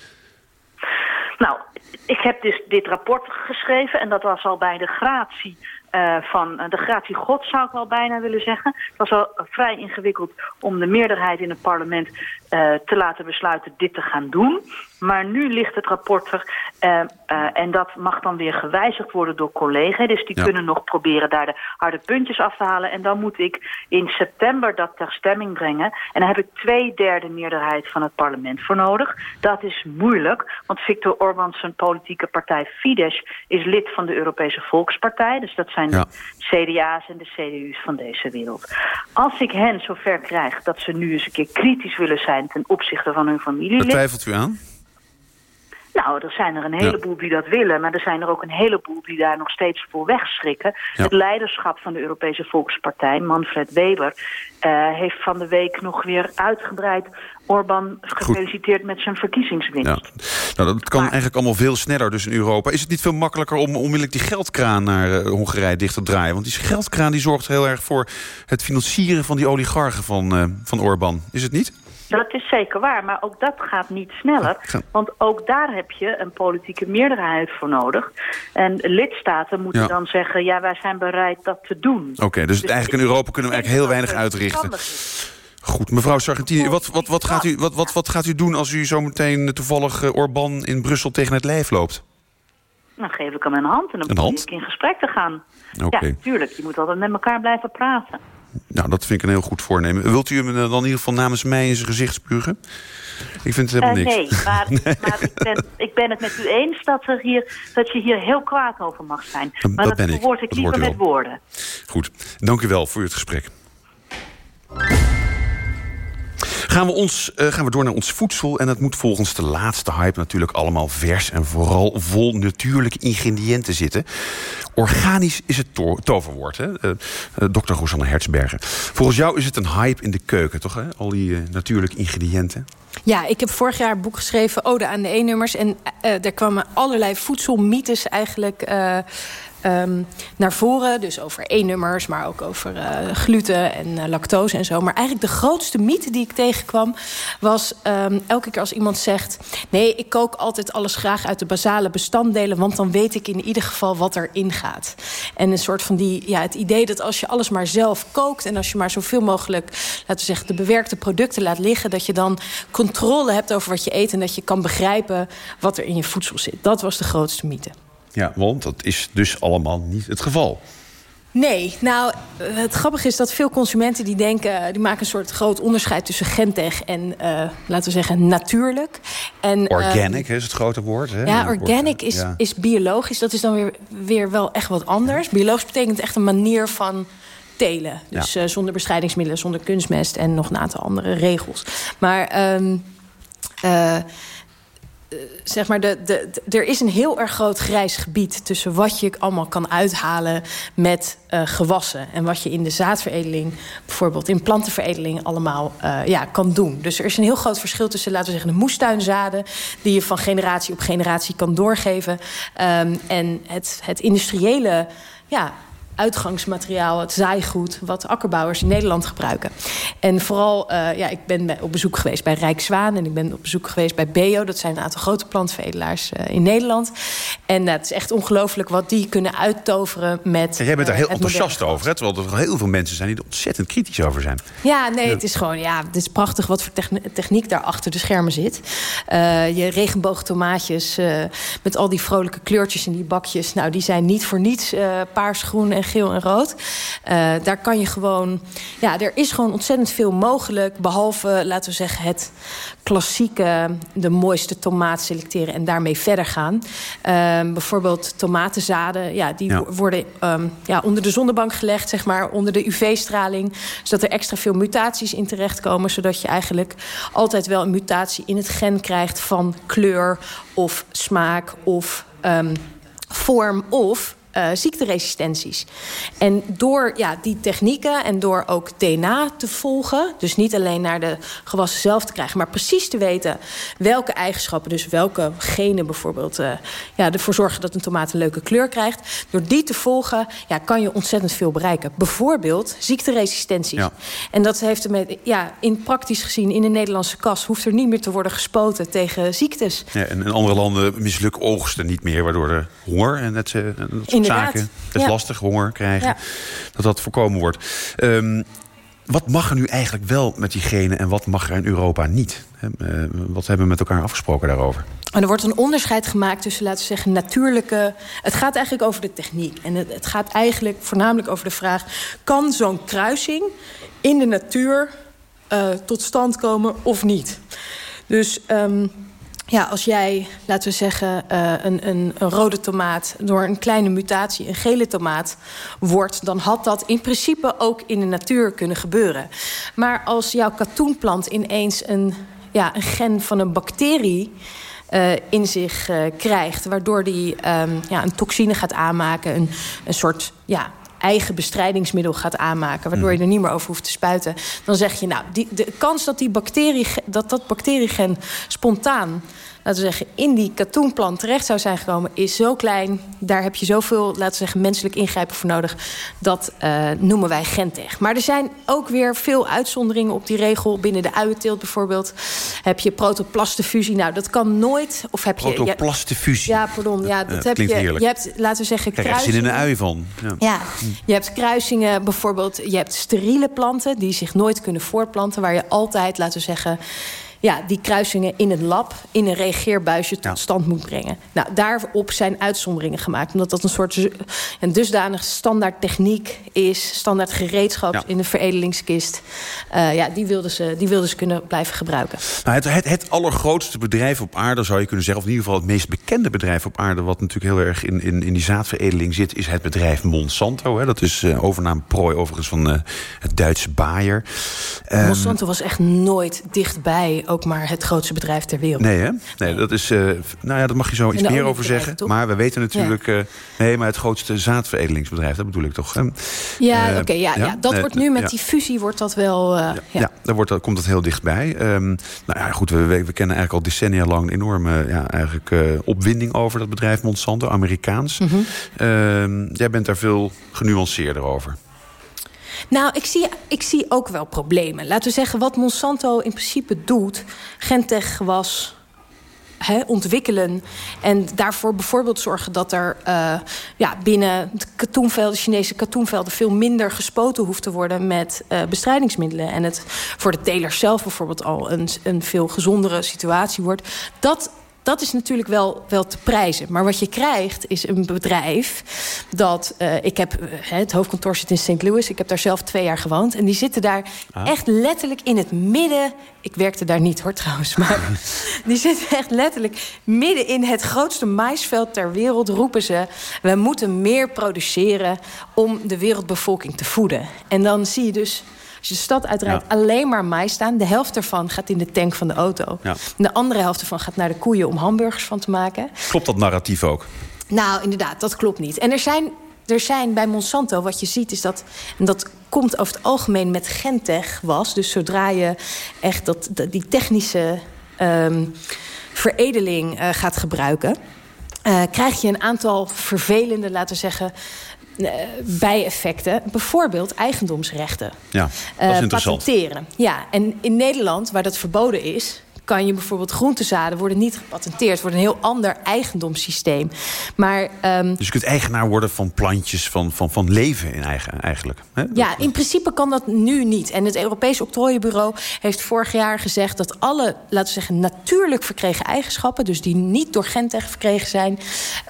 Nou, ik heb dus dit rapport geschreven en dat was al bij de gratie uh, van de gratie God zou ik wel bijna willen zeggen. Het was wel vrij ingewikkeld om de meerderheid in het parlement uh, te laten besluiten dit te gaan doen. Maar nu ligt het rapport er uh, en dat mag dan weer gewijzigd worden door collega's. Dus die ja. kunnen nog proberen daar de harde puntjes af te halen. En dan moet ik in september dat ter stemming brengen. En dan heb ik twee derde meerderheid van het parlement voor nodig. Dat is moeilijk, want Viktor Orbán zijn politieke partij Fidesz is lid van de Europese Volkspartij. Dus dat zijn ja. de CDA's en de CDU's van deze wereld. Als ik hen zover krijg dat ze nu eens een keer kritisch willen zijn ten opzichte van hun familielid... Daar twijfelt u aan? Nou, er zijn er een heleboel ja. die dat willen... maar er zijn er ook een heleboel die daar nog steeds voor wegschrikken. Ja. Het leiderschap van de Europese Volkspartij, Manfred Weber... Uh, heeft van de week nog weer uitgebreid Orbán gefeliciteerd met zijn verkiezingswinst. Ja. Nou, dat kan maar, eigenlijk allemaal veel sneller dus in Europa. Is het niet veel makkelijker om onmiddellijk die geldkraan naar uh, Hongarije dicht te draaien? Want die geldkraan die zorgt heel erg voor het financieren van die oligarchen van, uh, van Orbán. Is het niet? Dat is zeker waar, maar ook dat gaat niet sneller. Want ook daar heb je een politieke meerderheid voor nodig. En lidstaten moeten ja. dan zeggen, ja, wij zijn bereid dat te doen. Oké, okay, dus, dus eigenlijk in Europa kunnen we eigenlijk heel weinig uitrichten. Goed, mevrouw Sargentini, wat, wat, wat, gaat u, wat, wat, wat gaat u doen als u zometeen toevallig uh, Orbán in Brussel tegen het lijf loopt? Dan geef ik hem een hand en dan probeer ik in gesprek te gaan. Okay. Ja, tuurlijk, je moet altijd met elkaar blijven praten. Nou, dat vind ik een heel goed voornemen. Wilt u hem dan in ieder geval namens mij in zijn gezicht spugen? Ik vind het helemaal uh, niks. Nee, maar, nee. maar ik, ben, ik, ben, het met u eens dat, er hier, dat je hier heel kwaad over mag zijn. Maar dat, dat ben ik. ik liever met woorden. Goed, dank u wel voor het gesprek. Gaan we, ons, uh, gaan we door naar ons voedsel. En dat moet volgens de laatste hype natuurlijk allemaal vers... en vooral vol natuurlijke ingrediënten zitten. Organisch is het to toverwoord, hè? Uh, Dr. Rosanne Hertzberger. Volgens jou is het een hype in de keuken, toch? Hè? Al die natuurlijke ingrediënten. Ja, ik heb vorig jaar een boek geschreven, Ode aan de E-nummers. En daar kwamen allerlei voedselmythes eigenlijk um, naar voren. Dus over E-nummers, maar ook over uh, gluten en uh, lactose en zo. Maar eigenlijk de grootste mythe die ik tegenkwam... was um, elke keer als iemand zegt... nee, ik kook altijd alles graag uit de basale bestanddelen... want dan weet ik in ieder geval wat erin gaat. En een soort van die, ja, het idee dat als je alles maar zelf kookt... en als je maar zoveel mogelijk, laten we zeggen... de bewerkte producten laat liggen... dat je dan controle hebt over wat je eet... en dat je kan begrijpen wat er in je voedsel zit. Dat was de grootste mythe. Ja, want dat is dus allemaal niet het geval. Nee, nou, het grappige is dat veel consumenten die denken... die maken een soort groot onderscheid tussen gentech en, uh, laten we zeggen, natuurlijk. En, organic uh, is het grote woord. Hè? Ja, organic is, ja. is biologisch. Dat is dan weer, weer wel echt wat anders. Biologisch betekent echt een manier van telen. Dus ja. uh, zonder bestrijdingsmiddelen, zonder kunstmest... en nog een aantal andere regels. Maar... Um, zeg maar, de, de, er is een heel erg groot grijs gebied... tussen wat je allemaal kan uithalen met uh, gewassen... en wat je in de zaadveredeling, bijvoorbeeld in plantenveredeling... allemaal uh, ja, kan doen. Dus er is een heel groot verschil tussen, laten we zeggen... de moestuinzaden, die je van generatie op generatie kan doorgeven... Um, en het, het industriële... Ja, uitgangsmateriaal, het zaaigoed... wat akkerbouwers in Nederland gebruiken. En vooral, uh, ja, ik ben op bezoek geweest bij Rijkszwaan... en ik ben op bezoek geweest bij Beo. Dat zijn een aantal grote plantvedelaars uh, in Nederland. En uh, het is echt ongelooflijk wat die kunnen uittoveren met En jij bent daar heel enthousiast over, hè? Terwijl er heel veel mensen zijn... die er ontzettend kritisch over zijn. Ja, nee, ja. het is gewoon... Ja, het is prachtig wat voor techniek daar achter de schermen zit. je regenboogtomaatjes met al die vrolijke kleurtjes in die bakjes... nou, die zijn niet voor niets paars, groen en geel en rood. Uh, daar kan je gewoon... Ja, er is gewoon ontzettend veel mogelijk... behalve, laten we zeggen, het klassieke... de mooiste tomaat selecteren en daarmee verder gaan. Uh, bijvoorbeeld tomatenzaden, ja, die ja. worden um, ja, onder de zonnebank gelegd... zeg maar, onder de UV-straling... zodat er extra veel mutaties in terechtkomen... zodat je eigenlijk altijd wel een mutatie in het gen krijgt... van kleur of smaak of um, vorm of... Uh, uh, ziekteresistenties. En door ja, die technieken en door ook DNA te volgen... dus niet alleen naar de gewassen zelf te krijgen... maar precies te weten welke eigenschappen, dus welke genen bijvoorbeeld... Uh, ja, ervoor zorgen dat een tomaat een leuke kleur krijgt. Door die te volgen ja, kan je ontzettend veel bereiken. Bijvoorbeeld ziekteresistenties. Ja. En dat heeft ermee, ja, in praktisch gezien in de Nederlandse kas... hoeft er niet meer te worden gespoten tegen ziektes. Ja, en in andere landen misluk oogsten niet meer... waardoor er honger en dat, dat soort het is ja. lastig, honger krijgen, dat dat voorkomen wordt. Um, wat mag er nu eigenlijk wel met die genen en wat mag er in Europa niet? Wat hebben we met elkaar afgesproken daarover? En er wordt een onderscheid gemaakt tussen, laten we zeggen, natuurlijke... Het gaat eigenlijk over de techniek. En het, het gaat eigenlijk voornamelijk over de vraag... kan zo'n kruising in de natuur uh, tot stand komen of niet? Dus... Um, ja, als jij, laten we zeggen, uh, een, een, een, rode tomaat... door een kleine mutatie een gele tomaat wordt... dan had dat in principe ook in de natuur kunnen gebeuren. Maar als jouw katoenplant ineens een, ja, een gen van een bacterie... Uh, in zich uh, krijgt, waardoor die um, ja, een toxine gaat aanmaken... een, een soort ja, eigen bestrijdingsmiddel gaat aanmaken... waardoor je er niet meer over hoeft te spuiten... dan zeg je, nou, die, de kans dat, die bacterie, dat dat bacteriegen spontaan laten we zeggen, in die katoenplant terecht zou zijn gekomen... is zo klein, daar heb je zoveel, laten we zeggen, menselijk ingrijpen voor nodig. Dat uh, noemen wij gentech. Maar er zijn ook weer veel uitzonderingen op die regel. Binnen de uienteelt bijvoorbeeld heb je protoplastenfusie. Nou, dat kan nooit. Of heb je, protoplastenfusie? Ja, pardon. Ja, dat, heb je. Je hebt, laten we zeggen, kruisingen. in een ui van. Ja. ja, je hebt kruisingen bijvoorbeeld. Je hebt steriele planten die zich nooit kunnen voortplanten. Waar je altijd, laten we zeggen ja, die kruisingen in het lab in een reageerbuisje tot stand moet brengen. Nou, daarop zijn uitzonderingen gemaakt. Omdat dat een soort een dusdanig standaard techniek is, standaard gereedschap in de veredelingskist. Uh, ja, die wilden, ze, die wilden ze kunnen blijven gebruiken. Nou, het, het, het, allergrootste bedrijf op aarde, zou je kunnen zeggen, of in ieder geval het meest bekende bedrijf op aarde, wat natuurlijk heel erg in, in, in die zaadveredeling zit, is het bedrijf Monsanto. Hè. Dat is uh, overname prooi overigens van uh, het Duitse Bayer. Um, Monsanto was echt nooit dichtbij ook maar het grootste bedrijf ter wereld. Nee, hè? Nee, dat is. Uh, nou ja, daar mag je zo iets meer over zeggen. Maar we weten natuurlijk. Ja. Uh, nee, maar het grootste zaadveredelingsbedrijf, dat bedoel ik toch? ja, uh, oké, okay, ja, ja, dat wordt nu met die fusie wordt dat wel. ja, ja. daar wordt, dat, komt dat heel dichtbij. Um, nou ja, goed, we, we, kennen eigenlijk al decennia lang een enorme ja, eigenlijk, opwinding over dat bedrijf Monsanto, Amerikaans. Mm -hmm. jij bent daar veel genuanceerder over. Nou, ik zie, ik zie ook wel problemen. Laten we zeggen, wat Monsanto in principe doet... Gentech was ontwikkelen. En daarvoor bijvoorbeeld zorgen dat er uh, ja, binnen de katoenvelden, Chinese katoenvelden veel minder gespoten hoeft te worden met uh, bestrijdingsmiddelen. En het voor de telers zelf bijvoorbeeld al een, een veel gezondere situatie wordt. Dat dat is natuurlijk wel, wel te prijzen. Maar wat je krijgt is een bedrijf dat... Uh, ik heb, uh, het hoofdkantoor zit in St. Louis. Ik heb daar zelf twee jaar gewoond. En die zitten daar ah. echt letterlijk in het midden... Ik werkte daar niet hoor trouwens. Maar die zitten echt letterlijk midden in het grootste maisveld ter wereld. Roepen ze, we moeten meer produceren om de wereldbevolking te voeden. En dan zie je dus als je de stad uitrijdt, alleen maar mais staan. De helft ervan gaat in de tank van de auto. Ja. de andere helft ervan gaat naar de koeien om hamburgers van te maken. Klopt dat narratief ook? Nou, inderdaad, dat klopt niet. En er zijn, er zijn bij Monsanto, wat je ziet, is dat... en dat komt over het algemeen met Gentech was. Dus zodra je echt dat, die technische um, veredeling uh, gaat gebruiken... Uh, krijg je een aantal vervelende, laten we zeggen bijeffecten. Bijvoorbeeld eigendomsrechten. Ja, dat is uh, interessant. Patenteren. Ja, en in Nederland, waar dat verboden is kan je bijvoorbeeld groentezaden worden niet gepatenteerd. Wordt een heel ander eigendomssysteem. Maar, um, dus je kunt eigenaar worden van plantjes, van, van, van leven in eigen, eigenlijk. Hè? Ja, in principe kan dat nu niet. En het Europees Octrooienbureau heeft vorig jaar gezegd... dat alle, laten we zeggen, natuurlijk verkregen eigenschappen... dus die niet door Gentech verkregen zijn...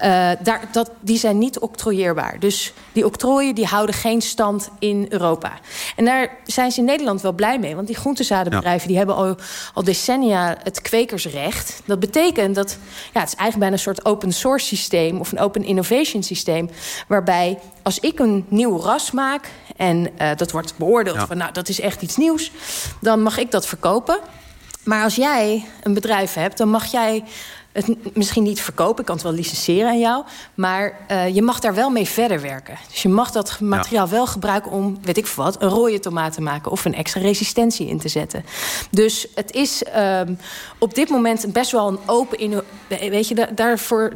Uh, daar, dat, die zijn niet octrooieerbaar. Dus die octrooien die houden geen stand in Europa. En daar zijn ze in Nederland wel blij mee. Want die groentezadenbedrijven ja. die hebben al, al decennia het kwekersrecht. Dat betekent dat ja, het is eigenlijk bijna een soort open source systeem of een open innovation systeem. Waarbij als ik een nieuw ras maak en uh, dat wordt beoordeeld van nou dat is echt iets nieuws, dan mag ik dat verkopen. Maar als jij een bedrijf hebt, dan mag jij het misschien niet verkopen. Ik kan het wel licenseren aan jou. Maar uh, je mag daar wel mee verder werken. Dus je mag dat materiaal wel gebruiken om, weet ik wat, een rode tomaat te maken of een extra resistentie in te zetten. Dus het is uh, op dit moment best wel een open. Weet je, daarvoor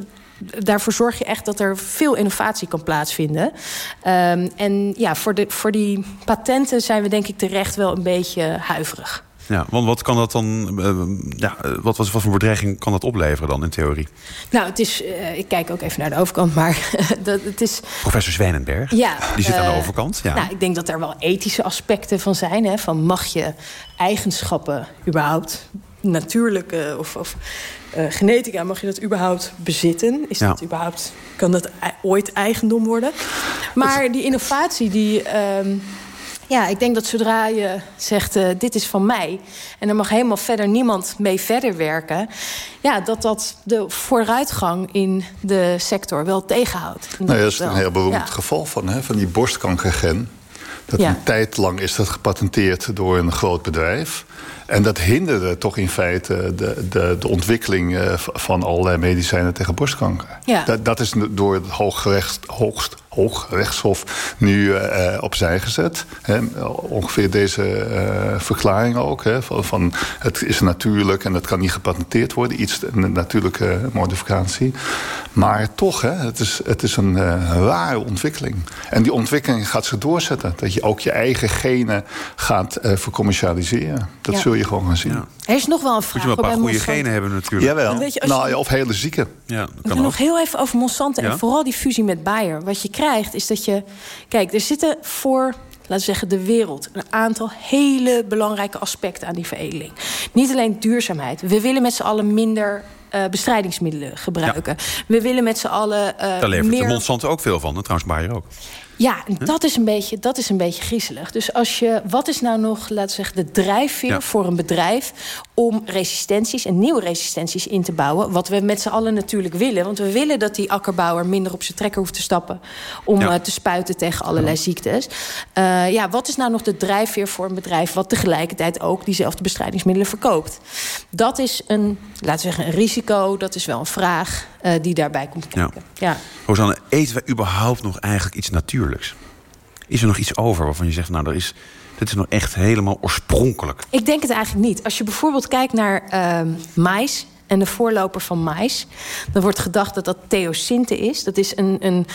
daarvoor zorg je echt dat er veel innovatie kan plaatsvinden. Um, en ja, voor, de, voor die patenten zijn we denk ik terecht wel een beetje huiverig. Ja, want wat kan dat dan, uh, ja, wat, wat, wat voor bedreiging kan dat opleveren dan in theorie? Nou, het is, uh, ik kijk ook even naar de overkant, maar dat, het is... Professor Zwijnenberg, ja, die zit aan de overkant. Ja. Nou, ik denk dat er wel ethische aspecten van zijn. Hè, van mag je eigenschappen überhaupt natuurlijke of, of uh, genetica, mag je dat überhaupt bezitten? Is ja. dat überhaupt, kan dat ooit eigendom worden? Maar die innovatie, die, um, ja, ik denk dat zodra je zegt: uh, dit is van mij, en er mag helemaal verder niemand mee verder werken, ja, dat dat de vooruitgang in de sector wel tegenhoudt. Nou ja, dat is een heel beroemd ja. geval van, hè, van die borstkankergen. Dat ja. een tijd lang is dat gepatenteerd door een groot bedrijf. En dat hinderde toch in feite de, de, de ontwikkeling eh, van allerlei medicijnen tegen borstkanker. Ja. Dat, dat is door het Hooggerecht, hoogst, Hoogrechtshof nu uh, opzij gezet. Hè. Ongeveer deze uh, verklaring ook. Hè, van, het is natuurlijk en het kan niet gepatenteerd worden. Iets, een natuurlijke modificatie. Maar toch, hè, het, is, het is een uh, rare ontwikkeling. En die ontwikkeling gaat zich doorzetten. Dat je ook je eigen genen gaat vercommercialiseren. Dat ja. zul je gewoon gaan zien. Ja. Er is nog wel een vraag. Moet je wel een paar goede genen hebben natuurlijk. Jawel. Weet je, nou, je... of hele zieke. Ja, dat kan nog heel even over Monsanto. En vooral die fusie met Bayer. Wat je krijgt is dat je... Kijk, er zitten voor laten we zeggen, de wereld. Een aantal hele belangrijke aspecten aan die veredeling. Niet alleen duurzaamheid. We willen met z'n allen minder uh, bestrijdingsmiddelen gebruiken. Ja. We willen met z'n allen. Uh, Daar levert meer... de Monsanto ook veel van, trouwens Bayer ook. Ja, en dat is, een beetje, dat is een beetje griezelig. Dus als je, wat is nou nog, laten we zeggen, de drijfveer ja. voor een bedrijf om resistenties en nieuwe resistenties in te bouwen? Wat we met z'n allen natuurlijk willen. Want we willen dat die akkerbouwer minder op zijn trekker hoeft te stappen om ja. uh, te spuiten tegen allerlei ziektes. Uh, ja, wat is nou nog de drijfveer voor een bedrijf wat tegelijkertijd ook diezelfde bestrijdingsmiddelen verkoopt? Dat is een, laten we zeggen, een risico. Dat is wel een vraag uh, die daarbij komt kijken. Ja. Rosanne, eten wij überhaupt nog eigenlijk iets natuurlijks? Is er nog iets over waarvan je zegt, nou, er is, dit is nog echt helemaal oorspronkelijk? Ik denk het eigenlijk niet. Als je bijvoorbeeld kijkt naar uh, mais en de voorloper van mais... dan wordt gedacht dat dat theosinte is. Dat is een... een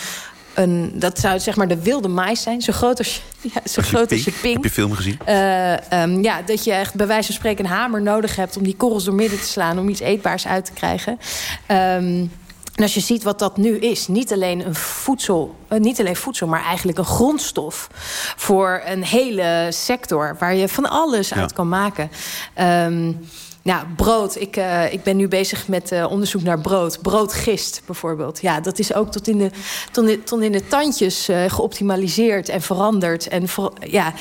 een, dat zou zeg maar de wilde mais zijn. Zo groot als je, ja, zo groot als je ping. Heb je film gezien? Uh, um, ja, dat je echt bij wijze van spreken een hamer nodig hebt... om die korrels door midden te slaan, om iets eetbaars uit te krijgen. Um, en als je ziet wat dat nu is, niet alleen een voedsel, uh, niet alleen voedsel, maar eigenlijk een grondstof voor een hele sector waar je van alles ja. uit kan maken. Um, nou, brood. Ik, uh, ik ben nu bezig met uh, onderzoek naar brood. Broodgist bijvoorbeeld. Ja, dat is ook tot in de, tot in, tot in de tandjes uh, geoptimaliseerd en veranderd. En ver, ja,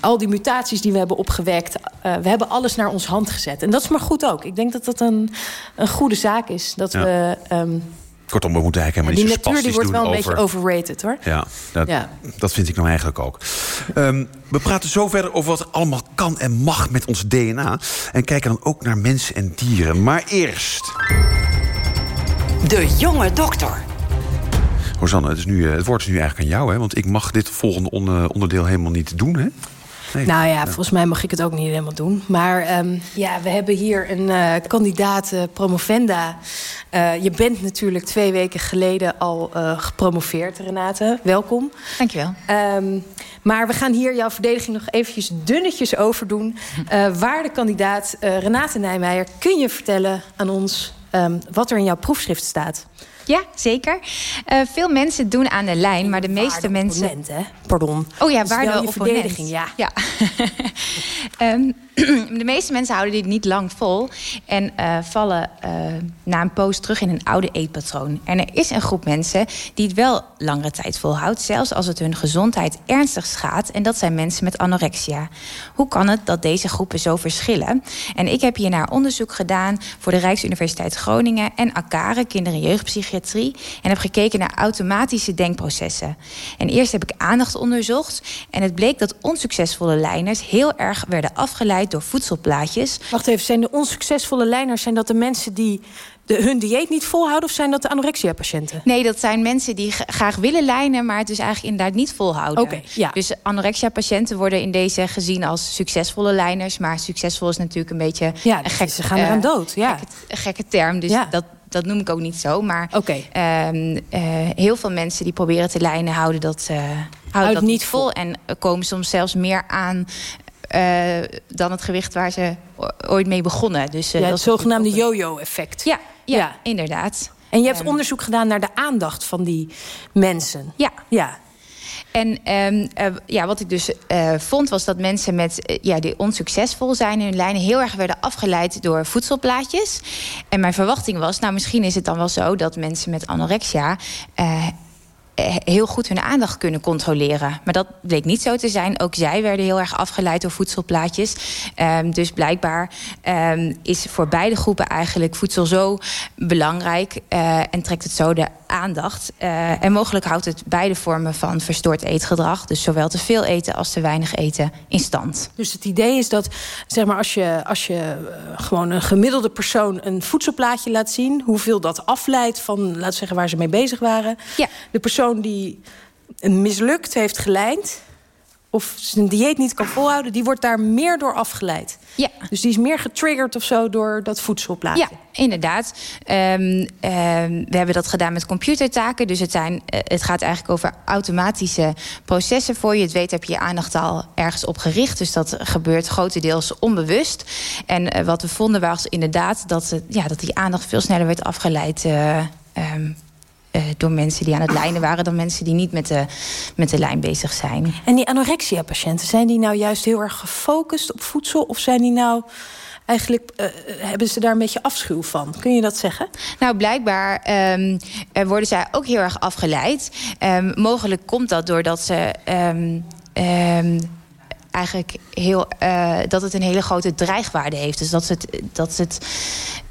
al die mutaties die we hebben opgewekt. we hebben alles naar ons hand gezet. En dat is maar goed ook. Ik denk dat dat een, een goede zaak is. Dat ja. we... Um, Kortom, we moeten eigenlijk helemaal niet zo Die natuur die wordt wel een over... beetje overrated, hoor. Ja dat, ja, dat vind ik nou eigenlijk ook. Um, we praten zo verder over wat allemaal kan en mag met ons DNA. En kijken dan ook naar mensen en dieren. Maar eerst... De jonge dokter. Rosanne, het, is nu, het woord is nu eigenlijk aan jou, hè? Want ik mag dit volgende onderdeel helemaal niet doen, hè? Nee. Nou ja, volgens mij mag ik het ook niet helemaal doen. Maar um, ja, we hebben hier een uh, kandidaat uh, promovenda. Uh, je bent natuurlijk twee weken geleden al gepromoveerd, Renate. Welkom. Dankjewel. Um, maar we gaan hier jouw verdediging nog eventjes dunnetjes over doen. waarde kandidaat Renate Nijmeijer, kun je vertellen aan ons um, wat er in jouw proefschrift staat? Ja, zeker. Uh, veel mensen doen aan de lijn, maar de meeste mensen. Hè? Pardon. Oh ja, waarde je verdediging, ja. ja. um, de meeste mensen houden dit niet lang vol en uh, vallen uh, na een poos terug in een oude eetpatroon. En er is een groep mensen die het wel langere tijd volhoudt, zelfs als het hun gezondheid ernstig schaadt. En dat zijn mensen met anorexia. Hoe kan het dat deze groepen zo verschillen? En ik heb hier naar onderzoek gedaan voor de Rijksuniversiteit Groningen en ACARE, kinder- en jeugdpsychiatrie. En heb gekeken naar automatische denkprocessen. En eerst heb ik aandacht onderzocht. En het bleek dat onsuccesvolle lijners heel erg werden afgeleid door voedselplaatjes. Wacht even, zijn de onsuccesvolle lijners... zijn dat de mensen die de, hun dieet niet volhouden... of zijn dat de anorexia-patiënten? Nee, dat zijn mensen die graag willen lijnen... maar het dus eigenlijk inderdaad niet volhouden. Oké, ja. Dus anorexia-patiënten worden in deze gezien als succesvolle lijners. Maar succesvol is natuurlijk een beetje... Ja, een gek, ze gaan eraan eh, dood, ja. gekke, een gekke term, dus Ja. dat, dat noem ik ook niet zo. Maar Oké. ehm, eh, heel veel mensen die proberen te lijnen... houden dat, eh, houden dat niet vol. En komen soms zelfs meer aan... eh, dan het gewicht waar ze ooit mee begonnen. Dus, Ja, eh, dat het zogenaamde yo-yo-effect. Ja, ja, Ja. inderdaad. En je hebt Ehm, onderzoek gedaan naar de aandacht van die mensen. Ja. Ja. En ehm, eh, ja, wat ik dus vond was dat mensen met, ja, die onsuccesvol zijn in hun lijnen heel erg werden afgeleid door voedselplaatjes. En mijn verwachting was, nou misschien is het dan wel zo dat mensen met anorexia heel goed hun aandacht kunnen controleren. Maar dat bleek niet zo te zijn. Ook zij werden heel erg afgeleid door voedselplaatjes. Ehm, dus blijkbaar ehm, is voor beide groepen eigenlijk voedsel zo belangrijk eh, en trekt het zo de aandacht. Eh, en mogelijk houdt het beide vormen van verstoord eetgedrag, dus zowel te veel eten als te weinig eten, in stand. Dus het idee is dat, zeg maar, als je, als je eh, gewoon een gemiddelde persoon een voedselplaatje laat zien, hoeveel dat afleidt van, laten we zeggen, waar ze mee bezig waren. Ja. De persoon die een mislukt heeft gelijnd, of zijn dieet niet kan volhouden, die wordt daar meer door afgeleid. Ja. Dus die is meer getriggerd of zo door dat voedselplaatje. Ja, inderdaad. Ehm, ehm, we hebben dat gedaan met computertaken. Dus het, zijn, eh, het gaat eigenlijk over automatische processen. Voor je het weet heb je je aandacht al ergens op gericht. Dus dat gebeurt grotendeels onbewust. En eh, wat we vonden was inderdaad dat, het, ja, dat die aandacht veel sneller werd afgeleid... eh, ehm, eh, door mensen die aan het lijnen waren... dan mensen die niet met de, met de lijn bezig zijn. En die anorexia-patiënten, zijn die nou juist heel erg gefocust op voedsel? Of zijn die nou eigenlijk, eh, hebben ze daar een beetje afschuw van? Kun je dat zeggen? Nou, blijkbaar ehm, eh, worden zij ook heel erg afgeleid. Ehm, mogelijk komt dat doordat ze ehm, eigenlijk heel, eh, dat het een hele grote dreigwaarde heeft. Dus dat het, dat het dus,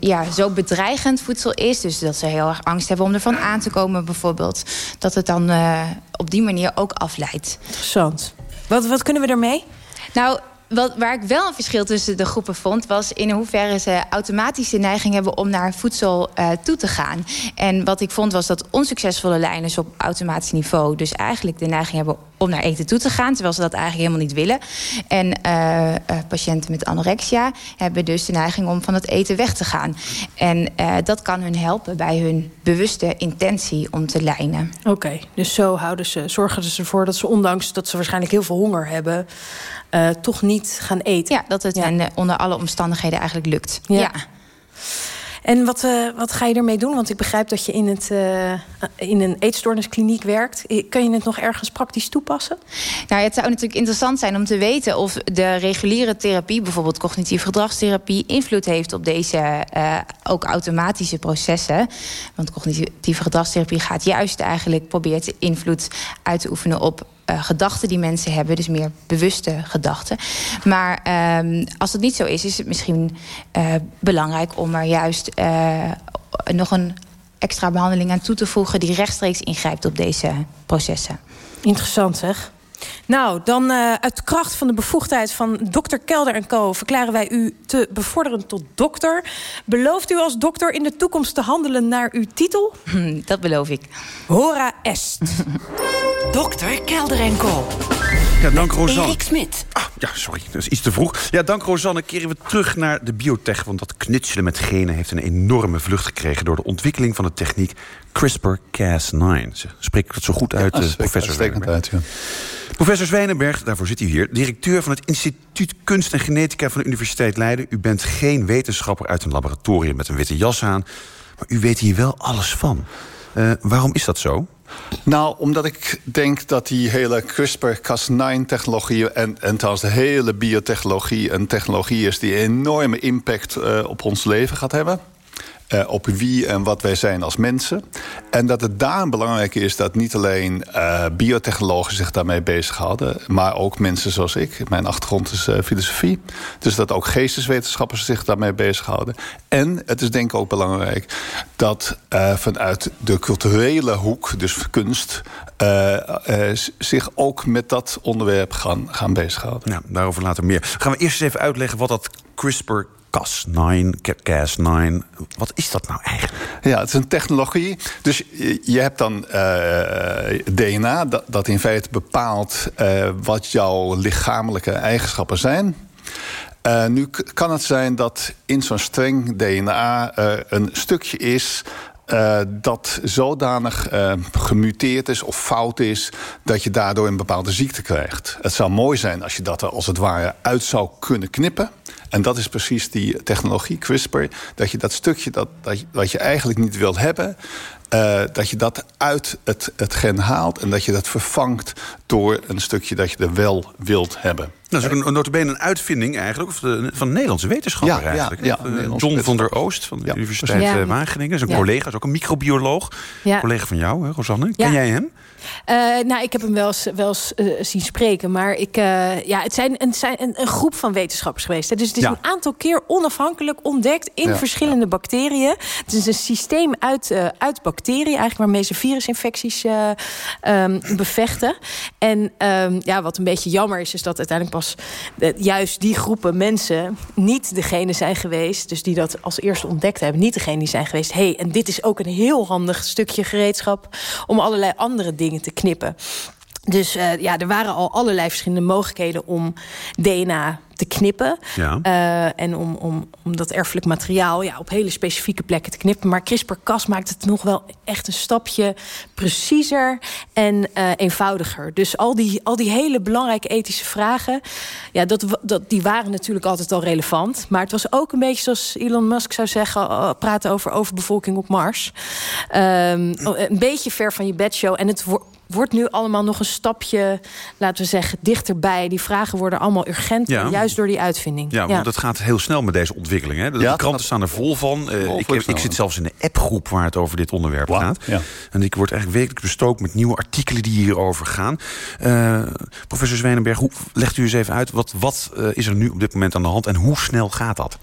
ja, zo bedreigend voedsel is. Dus dat ze heel erg angst hebben om ervan aan te komen, bijvoorbeeld. Dat het dan eh, op die manier ook afleidt. Interessant. Wat, wat kunnen we ermee? Nou, wat, waar ik wel een verschil tussen de groepen vond... was in hoeverre ze automatische neiging hebben om naar voedsel eh, toe te gaan. En wat ik vond was dat onsuccesvolle lijners op automatisch niveau... dus eigenlijk de neiging hebben om naar eten toe te gaan... terwijl ze dat eigenlijk helemaal niet willen. En eh, eh, patiënten met anorexia hebben dus de neiging om van het eten weg te gaan. En eh, dat kan hun helpen bij hun bewuste intentie om te lijnen. Oké, dus zo houden ze, zorgen ze ervoor dat ze, ondanks dat ze waarschijnlijk heel veel honger hebben, toch niet gaan eten. Ja, dat het hen eh, onder alle omstandigheden eigenlijk lukt. Ja. ja. En wat, eh, wat ga je ermee doen? Want ik begrijp dat je in, het, eh, in een eetstoorniskliniek werkt. Eh, Kan je het nog ergens praktisch toepassen? Nou, het zou natuurlijk interessant zijn om te weten of de reguliere therapie, bijvoorbeeld cognitieve gedragstherapie, invloed heeft op deze ook automatische processen. Want cognitieve gedragstherapie gaat juist eigenlijk proberen te invloed uit te oefenen op eh, gedachten die mensen hebben, dus meer bewuste gedachten. Maar ehm, als dat niet zo is, is het misschien eh, belangrijk om er juist eh, nog een extra behandeling aan toe te voegen die rechtstreeks ingrijpt op deze processen. Interessant zeg. Nou, dan eh, uit kracht van de bevoegdheid van dokter Kelder en Co... verklaren wij u te bevorderen tot dokter. Belooft u als dokter in de toekomst te handelen naar uw titel? Dat beloof ik. Hora est. Dokter Kelder en Co. Ja, dank Rosanne. Erik Smit. Ah, ja, sorry, dat is iets te vroeg. Ja, dank Rosanne keren we terug naar de biotech... want dat knutselen met genen heeft een enorme vlucht gekregen... door de ontwikkeling van de techniek CRISPR-Cas9. Ze spreekt het zo goed uit, Ja, eh, spreekt professor Zwijnenberg. Professor Zwijnenberg, daarvoor zit u hier... directeur van het Instituut Kunst en Genetica van de Universiteit Leiden. U bent geen wetenschapper uit een laboratorium met een witte jas aan... maar u weet hier wel alles van. Eh, waarom is dat zo? Nou, omdat ik denk dat die hele CRISPR-Cas9-technologie... En, en trouwens de hele biotechnologie een technologie is... die een enorme impact eh, op ons leven gaat hebben. Eh, op wie en wat wij zijn als mensen. En dat het daarom belangrijk is dat niet alleen uh, biotechnologen zich daarmee bezighouden, maar ook mensen zoals ik. Mijn achtergrond is uh, filosofie. Dus dat ook geesteswetenschappers zich daarmee bezighouden. En het is denk ik ook belangrijk dat vanuit de culturele hoek, dus kunst, zich ook met dat onderwerp gaan, gaan bezighouden. Ja, daarover later meer. Gaan we eerst eens even uitleggen wat dat CRISPR Cas9, Cas9. Wat is dat nou eigenlijk? Ja, het is een technologie. Dus je hebt dan uh, DNA, dat, in feite bepaalt uh, wat jouw lichamelijke eigenschappen zijn. Uh, nu kan het zijn dat in zo'n streng DNA een stukje is uh, dat zodanig uh, gemuteerd is of fout is... dat je daardoor een bepaalde ziekte krijgt. Het zou mooi zijn als je dat er als het ware uit zou kunnen knippen. En dat is precies die technologie CRISPR. Dat je dat stukje dat, dat, wat je eigenlijk niet wilt hebben... Uh, dat je dat uit het, het gen haalt en dat je dat vervangt door een stukje dat je er wel wilt hebben. Dat is ook een, notabene een uitvinding eigenlijk van de Nederlandse wetenschapper ja, eigenlijk. Ja, ja, John van der Oost van de Universiteit ja. Wageningen. Dat is een collega, is ook een microbioloog. Collega van jou, hè, Rosanne. Ken jij hem? Uh, nou, ik heb hem wel eens, wel eens uh, zien spreken. Maar ik, uh, ja, het zijn, een, zijn een, een, groep van wetenschappers geweest. Hè. Dus het is ja. een aantal keer onafhankelijk ontdekt in ja. verschillende bacteriën. Het is een systeem uit, uit bacteriën, eigenlijk waarmee ze virusinfecties um, bevechten. En um, ja, wat een beetje jammer is, is dat uiteindelijk pas juist die groepen mensen niet degene zijn geweest, dus die dat als eerste ontdekt hebben, niet degene die zijn geweest. hey, en dit is ook een heel handig stukje gereedschap om allerlei andere dingen te knippen. Dus uh, ja, er waren al allerlei verschillende mogelijkheden om DNA te knippen. Ja. Uh, en om, om, om dat erfelijk materiaal ja, op hele specifieke plekken te knippen. Maar CRISPR-Cas maakt het nog wel echt een stapje preciezer en uh, eenvoudiger. Dus al die, al die hele belangrijke ethische vragen... Ja, dat, dat, die waren natuurlijk altijd al relevant. Maar het was ook een beetje zoals Elon Musk zou zeggen... praten over overbevolking op Mars. Um, een beetje ver van je bedshow. En het wordt nu allemaal nog een stapje, laten we zeggen, dichterbij. Die vragen worden allemaal urgenter, ja. juist door die uitvinding. Ja, want het gaat heel snel met deze ontwikkeling. Hè? De, ja, kranten staan er vol van. Uh, ik, heb, ik, zit zelfs in de appgroep waar het over dit onderwerp wow. gaat. Ja. En ik word eigenlijk wekelijks bestookt met nieuwe artikelen die hierover gaan. Uh, professor Zwenenberg, hoe, legt u eens even uit... wat, wat uh, is er nu op dit moment aan de hand en hoe snel gaat dat?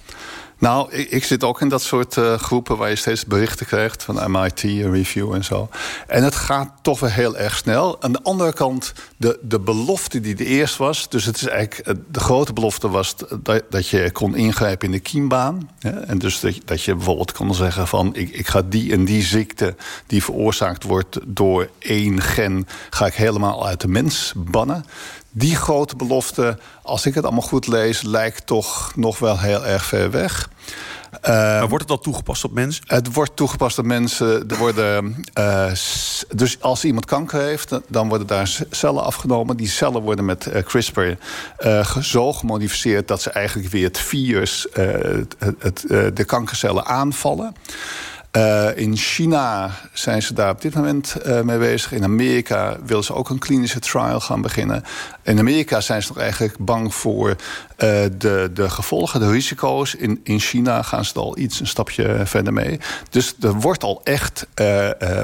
Nou, ik, ik, zit ook in dat soort uh, groepen waar je steeds berichten krijgt van MIT, review en zo. En het gaat toch wel heel erg snel. Aan de andere kant, de, de belofte die de eerst was. Dus het is eigenlijk, de grote belofte was dat, dat je kon ingrijpen in de kiembaan. Hè? En dus dat, dat je bijvoorbeeld kon zeggen van ik, ik ga die en die ziekte die veroorzaakt wordt door één gen, ga ik helemaal uit de mens bannen die grote belofte, als ik het allemaal goed lees, lijkt toch nog wel heel erg ver weg. Uh, maar wordt het al toegepast op mensen? Het wordt toegepast op mensen. Er worden, uh, dus als iemand kanker heeft, dan worden daar cellen afgenomen. Die cellen worden met uh, CRISPR zo gemodificeerd dat ze eigenlijk weer het virus, het, het, de kankercellen aanvallen. Uh, in China zijn ze daar op dit moment uh, mee bezig. In Amerika willen ze ook een klinische trial gaan beginnen. In Amerika zijn ze nog eigenlijk bang voor uh, de, de gevolgen, de risico's. In, in China gaan ze er al iets een stapje verder mee. Dus er wordt al echt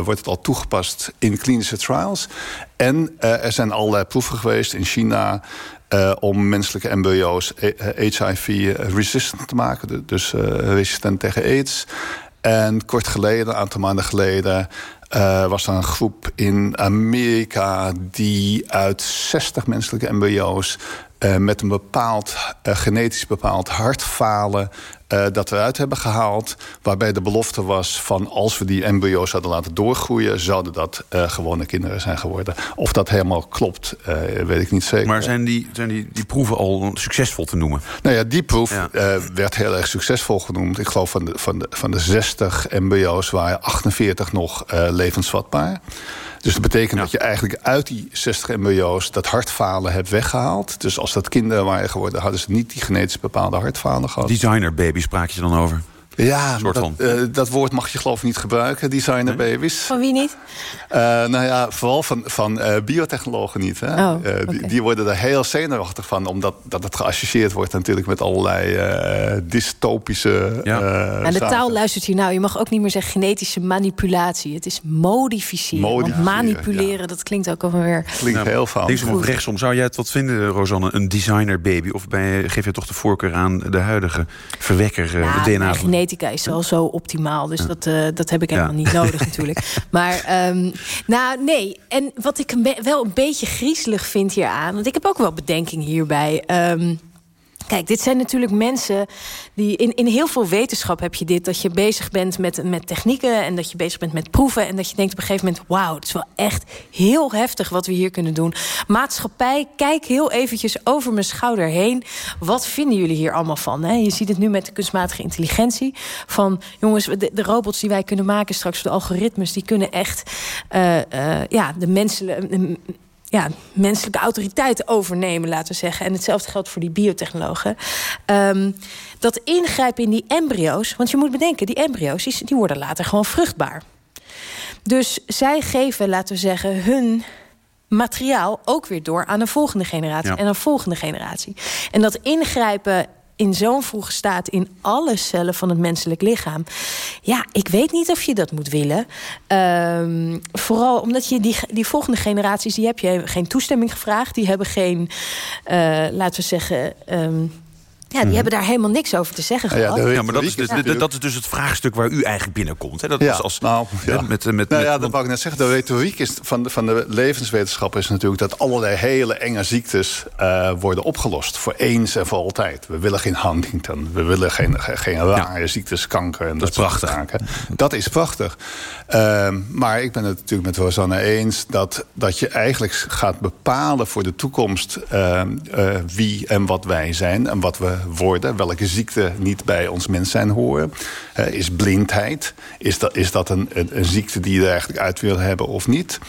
wordt het al toegepast in klinische trials. En er zijn allerlei proeven geweest in China. Uh, om menselijke embryo's HIV-resistant te maken. Dus resistent tegen AIDS. En kort geleden, een aantal maanden geleden... Uh, was er een groep in Amerika die uit 60 menselijke embryo's... Uh, met een bepaald, uh, genetisch bepaald hartfalen uh, dat we uit hebben gehaald. Waarbij de belofte was van als we die embryo's zouden laten doorgroeien... zouden dat gewone kinderen zijn geworden. Of dat helemaal klopt, weet ik niet zeker. Maar zijn die, zijn die, die proeven al succesvol te noemen? Nou ja, die proef ja. werd heel erg succesvol genoemd. Ik geloof van de, van de, van de 60 embryo's waren 48 nog levensvatbaar. Dus dat betekent ja. dat je eigenlijk uit die 60 embryo's dat hartfalen hebt weggehaald. Dus als dat kinderen waren geworden, hadden ze niet die genetisch bepaalde hartfalen gehad. Designerbaby spraak je dan over? Ja, soort dat, van. eh, dat woord mag je geloof ik niet gebruiken, designer babies. Van wie niet? Eh, nou ja, vooral van, van eh, biotechnologen niet. Hè? Oh, Eh, die, die worden er heel zenuwachtig van, omdat dat het geassocieerd wordt natuurlijk met allerlei eh, dystopische. Ja. Aan de taal luistert hier nou. Je mag ook niet meer zeggen genetische manipulatie. Het is modificeren. Want manipuleren, dat klinkt ook alweer... Klinkt heel fout. Linksom of rechtsom, zou jij het wat vinden, Rosanne? Een designer baby? Of ben je, geef je toch de voorkeur aan de huidige verwekker, eh, Nou, de DNA? Genetica is al zo optimaal. Dus dat, eh, dat heb ik helemaal niet nodig natuurlijk. Maar ehm, nou, nee. En wat ik wel een beetje griezelig vind hieraan... want ik heb ook wel bedenking hierbij... ehm, Kijk, dit zijn natuurlijk mensen die in, in heel veel wetenschap heb je dit. Dat je bezig bent met, met technieken en dat je bezig bent met proeven. En dat je denkt op een gegeven moment: wauw, het is wel echt heel heftig wat we hier kunnen doen. Maatschappij, kijk heel eventjes over mijn schouder heen. Wat vinden jullie hier allemaal van? Je ziet het nu met de kunstmatige intelligentie. Van jongens, de, robots die wij kunnen maken straks, de algoritmes, die kunnen echt eh, eh, ja, de menselijke ja, menselijke autoriteit overnemen, laten we zeggen. En hetzelfde geldt voor die biotechnologen. Ehm, dat ingrijpen in die embryo's... want je moet bedenken, die embryo's die, die worden later gewoon vruchtbaar. Dus zij geven, laten we zeggen, hun materiaal ook weer door aan een volgende generatie Ja. en een volgende generatie. En dat ingrijpen in zo'n vroege staat in alle cellen van het menselijk lichaam. Ja, ik weet niet of je dat moet willen. Ehm, vooral omdat je die, die volgende generaties, die heb je geen toestemming gevraagd. Die hebben geen, eh, laten we zeggen. ehm, ja, die hebben daar helemaal niks over te zeggen gehad. Ja, maar dat is, dus, Ja. dat is dus het vraagstuk waar u eigenlijk binnenkomt. Hè? Dat Ja, is als, nou, ja. met, met, nou met- ja, dat wou ik net zeggen. De retoriek is van, de, van de levenswetenschappen is natuurlijk... dat allerlei hele enge ziektes eh, worden opgelost. Voor eens en voor altijd. We willen geen Huntington. We willen geen, geen, rare ziektes, kanker en dat, soort zaken. Dat is prachtig. Ehm, maar ik ben het natuurlijk met Rosanne eens... dat, dat je eigenlijk gaat bepalen voor de toekomst... ehm, eh, wie en wat wij zijn en wat we worden. Welke ziekten niet bij ons mens zijn horen. Eh, is blindheid? Is dat, is dat een, een, een ziekte die je er eigenlijk uit wil hebben of niet?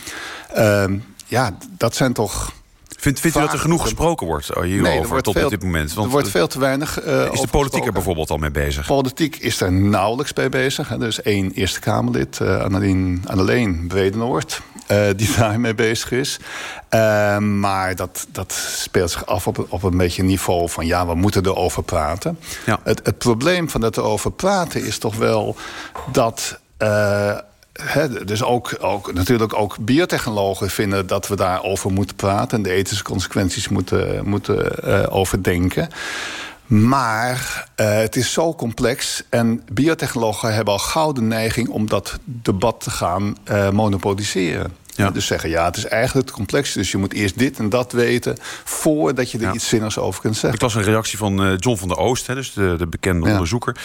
Ehm, ja, dat zijn toch... Vindt, vindt u dat er genoeg gesproken wordt hierover Nee, er wordt tot veel- op dit moment? er wordt veel te weinig eh, Is de politiek er bijvoorbeeld al mee bezig? Politiek is er nauwelijks bij bezig. Er is één Eerste Kamerlid, eh Annelien, Eh, die daarmee bezig is. Eh, maar dat, dat speelt zich af op, een- op een beetje niveau van... ja, we moeten erover praten. Het, het probleem van dat erover praten is toch wel dat... hè, dus ook, ook, natuurlijk ook biotechnologen vinden dat we daarover moeten praten... en de ethische consequenties moeten, moeten eh, overdenken. Maar eh, het is zo complex en biotechnologen hebben al gauw de neiging... om dat debat te gaan eh, monopoliseren. Dus zeggen, ja, het is eigenlijk complex... dus je moet eerst dit en dat weten... voordat je er iets zinnigs over kunt zeggen. Ik las een reactie van eh, John van der Oost, hè, dus de, de bekende onderzoeker...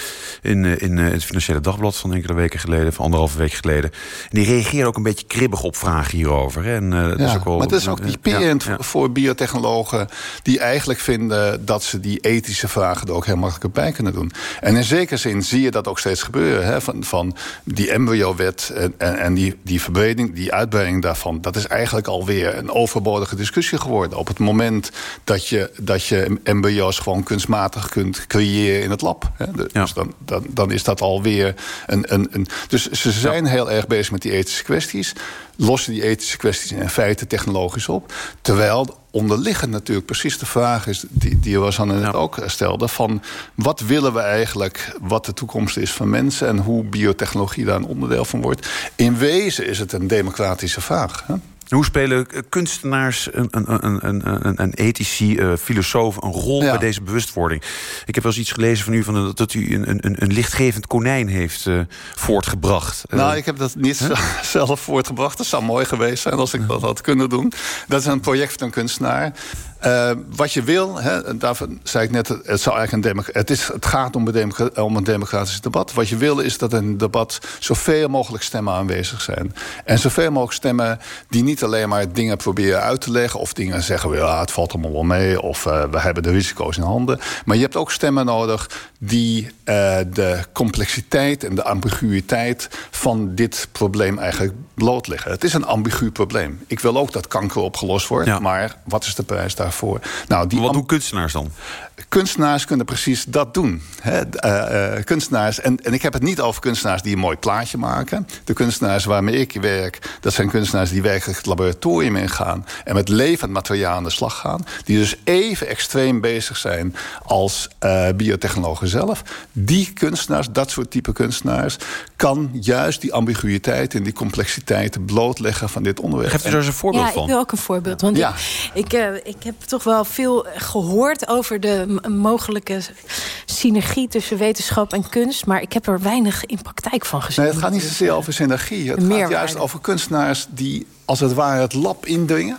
in, eh, in eh, het Financiële Dagblad van enkele weken geleden... van anderhalve week geleden. En die reageerde ook een beetje kribbig op vragen hierover. Hè. En, dat Ja, is ook wel, maar dat is ook typerend voor biotechnologen... die eigenlijk vinden dat ze die ethische vragen er ook heel makkelijk bij kunnen doen. En in zekere zin zie je dat ook steeds gebeuren. Hè? Van, van die embryo-wet en, en, en die, die verbreding, die uitbreiding daarvan... dat is eigenlijk alweer een overbodige discussie geworden. Op het moment dat je, dat je embryo's gewoon kunstmatig kunt creëren in het lab. Hè? Dus dan, dan, dan is dat alweer een... een, een dus ze zijn heel erg bezig met die ethische kwesties lossen die ethische kwesties in feite technologisch op. Terwijl onderliggend natuurlijk precies de vraag is... die, die Rosanne net ook stelde... van wat willen we eigenlijk wat de toekomst is van mensen... en hoe biotechnologie daar een onderdeel van wordt. In wezen is het een democratische vraag. Hè? Hoe spelen kunstenaars, een, een, een, een, een, een ethici, eh, filosofen... een rol bij deze bewustwording? Ik heb wel eens iets gelezen van u... Van, dat u een, een, een lichtgevend konijn heeft eh, voortgebracht. Eh, Nou, ik heb dat niet zelf voortgebracht. Dat zou mooi geweest zijn als ik dat had kunnen doen. Dat is een project van een kunstenaar. Eh, wat je wil, hè, daarvan zei ik net, het, zou eigenlijk een het, is, het gaat om een, om een democratisch debat. Wat je wil is dat in een debat zoveel mogelijk stemmen aanwezig zijn. En zoveel mogelijk stemmen die niet alleen maar dingen proberen uit te leggen... of dingen zeggen, ja, het valt allemaal wel mee... of eh, we hebben de risico's in handen. Maar je hebt ook stemmen nodig die eh, de complexiteit en de ambiguïteit... van dit probleem eigenlijk blootleggen. Het is een ambigu probleem. Ik wil ook dat kanker opgelost wordt, maar wat is de prijs daarvoor? Daarvoor. Nou, die Wat doen kunstenaars dan? Kunstenaars kunnen precies dat doen. Hè? Uh, uh, kunstenaars, en, en ik heb het niet over kunstenaars die een mooi plaatje maken. De kunstenaars waarmee ik werk, dat zijn kunstenaars die werkelijk het laboratorium ingaan en met levend materiaal aan de slag gaan. Die dus even extreem bezig zijn als uh, biotechnologen zelf. Die kunstenaars, dat soort type kunstenaars, kan juist die ambiguïteit en die complexiteit blootleggen van dit onderwerp. Geef er eens een voorbeeld ja, van. Ik wil ook een voorbeeld. Want Ja. ik, ik, ik heb toch wel veel gehoord over de mogelijke synergie tussen wetenschap en kunst. Maar ik heb er weinig in praktijk van gezien. Nee, het gaat niet zozeer over synergie. Het gaat juist over kunstenaars die als het ware het lab indringen.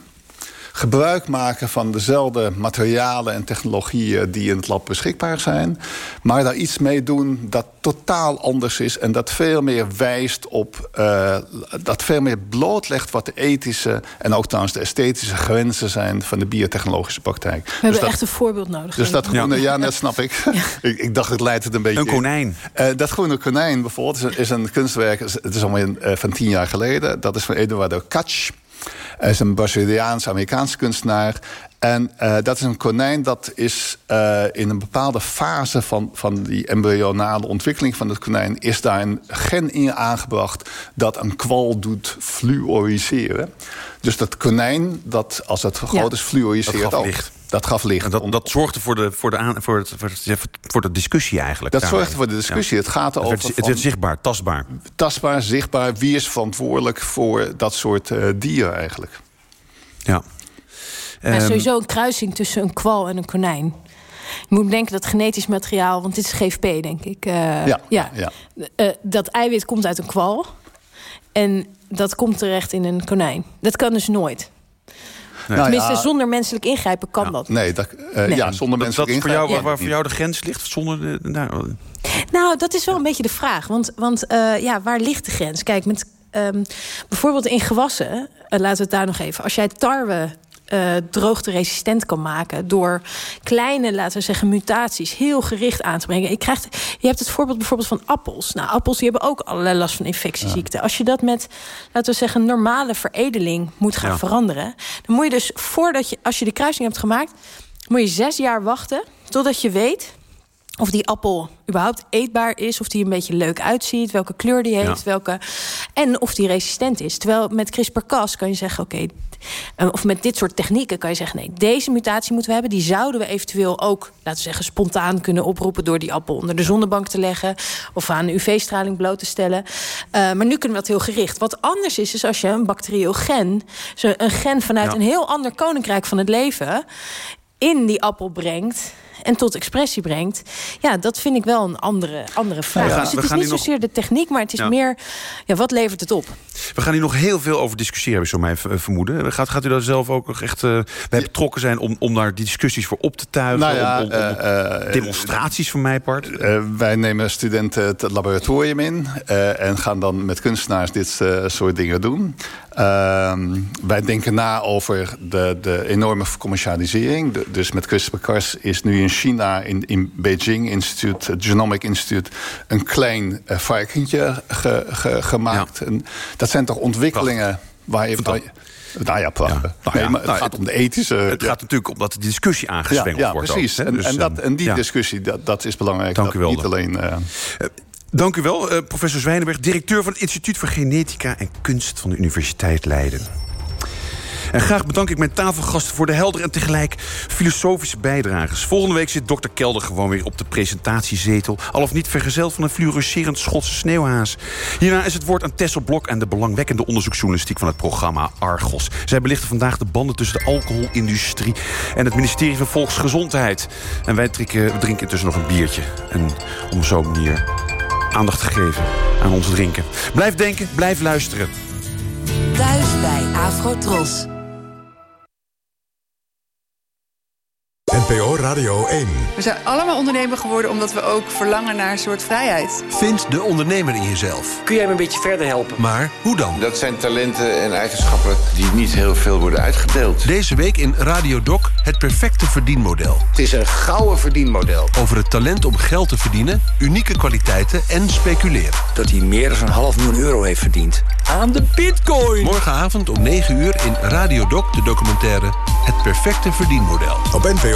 Gebruik maken van dezelfde materialen en technologieën die in het lab beschikbaar zijn. Maar daar iets mee doen dat totaal anders is. En dat veel meer wijst op. eh, dat veel meer blootlegt wat de ethische en ook trouwens de esthetische grenzen zijn van de biotechnologische praktijk. We hebben dat, echt een voorbeeld nodig. dus dat groene, ja, net snap ik. ik. Ik dacht, het leidt het een beetje. Een konijn. Eh, dat groene konijn bijvoorbeeld is een, is een kunstwerk. Het is alweer eh, van tien jaar geleden. Dat is van Eduardo Katsch. Hij is een Braziliaans-Amerikaanse kunstenaar. En eh, dat is een konijn dat is eh, in een bepaalde fase van, van die embryonale ontwikkeling van het konijn... is daar een gen in aangebracht dat een kwal doet fluoriseren. Dus dat konijn, dat als het groot is, fluoriseert ook. licht. Dat gaf licht. En dat, dat zorgde voor de, voor de, aan, voor het, voor het, voor de discussie eigenlijk. Dat daarmee. zorgde voor de discussie. Ja. Het gaat Het over werd, het werd zichtbaar, tastbaar. tastbaar, zichtbaar. Wie is verantwoordelijk voor dat soort eh, dieren eigenlijk? Ja. Maar Ehm, sowieso een kruising tussen een kwal en een konijn. Je moet denken dat genetisch materiaal, want dit is GFP, denk ik. eh, Ja, ja. ja. Eh, dat eiwit komt uit een kwal. En dat komt terecht in een konijn. Dat kan dus nooit. Nou Tenminste, ja, zonder menselijk ingrijpen kan dat. Nee, dat, eh, Nee. ja, zonder dat, dat is voor jou, waar, waar voor jou de grens ligt? Zonder de, nou, Nou, dat is wel een beetje de vraag. Want, want eh, ja, waar ligt de grens? Kijk, met, ehm, bijvoorbeeld in gewassen, eh, laten we het daar nog even. Als jij tarwe eh droogte-resistent kan maken door kleine, laten we zeggen, mutaties heel gericht aan te brengen. Je, krijgt, je hebt het voorbeeld bijvoorbeeld van appels. Nou, appels die hebben ook allerlei last van infectieziekten. Als je dat met, laten we zeggen, normale veredeling moet gaan Ja. veranderen, dan moet je dus voordat je, als je de kruising hebt gemaakt, moet je zes jaar wachten totdat je weet of die appel überhaupt eetbaar is, of die een beetje leuk uitziet, welke kleur die heeft, Ja. welke en of die resistent is. Terwijl met CRISPR-Cas kan je zeggen, oké, eh, of met dit soort technieken kan je zeggen, nee, deze mutatie moeten we hebben, die zouden we eventueel ook, laten we zeggen, spontaan kunnen oproepen door die appel onder de zonnebank te leggen of aan UV-straling bloot te stellen. Eh, maar nu kunnen we dat heel gericht. Wat anders is, is als je een bacterieel gen, een gen vanuit Ja. een heel ander koninkrijk van het leven in die appel brengt en tot expressie brengt. Ja, dat vind ik wel een andere, andere vraag. we gaan- dus het is niet nog- zozeer de techniek, maar het is meer... Ja, wat levert het op? We gaan hier nog heel veel over discussiëren, heb ik zo mij v- vermoeden. Gaat, gaat u daar zelf ook echt eh, bij betrokken zijn om, om daar die discussies voor op te tuigen? Nou ja, om, om- om- eh, eh, demonstraties van mijn part? Eh, wij nemen studenten het laboratorium in eh, en gaan dan met kunstenaars dit eh, soort dingen doen. Ehm, wij denken na over de, de enorme commercialisering. De- dus met CRISPR-Cas is nu in China, in, in Beijing Instituut, het Genomic Instituut, een klein eh, varkentje ge- ge- gemaakt. En dat zijn toch ontwikkelingen waar je. waar je- nou ja, prachtig. Nou nee, ja, maar het nou, gaat om de ethische. Het gaat natuurlijk om dat de discussie aangezwengeld ja, ja, wordt. precies. ook, hè? en, Dus, en, dat, eh, en die discussie, dat, dat is belangrijk. Dank dat u wel Niet alleen. eh, Dank u wel, eh, professor Zwijnenberg, directeur van het Instituut voor Genetica en Kunst van de Universiteit Leiden. En graag bedank ik mijn tafelgasten voor de heldere en tegelijk filosofische bijdrages. Volgende week zit dokter Kelder gewoon weer op de presentatiezetel. Al of niet vergezeld van een fluorescerend Schotse sneeuwhaas. Hierna is het woord aan Tessel Blok en de belangwekkende onderzoeksjournalistiek van het programma Argos. Zij belichten vandaag de banden tussen de alcoholindustrie en het ministerie van Volksgezondheid. En wij drinken, drinken intussen nog een biertje. En om zo'n manier aandacht te geven aan ons drinken. Blijf denken, blijf luisteren. Thuis bij Afrotros. NPO Radio 1. We zijn allemaal ondernemer geworden omdat we ook verlangen naar een soort vrijheid. Vind de ondernemer in jezelf. Kun jij me een beetje verder helpen? Maar hoe dan? Dat zijn talenten en eigenschappen die niet heel veel worden uitgedeeld. Deze week in Radio Doc het perfecte verdienmodel. Het is een gouden verdienmodel. Over het talent om geld te verdienen, unieke kwaliteiten en speculeren. Dat hij meer dan een half miljoen euro heeft verdiend. Aan de bitcoin! Morgenavond om 9 uur in Radio Doc de documentaire Het perfecte verdienmodel. Op NPO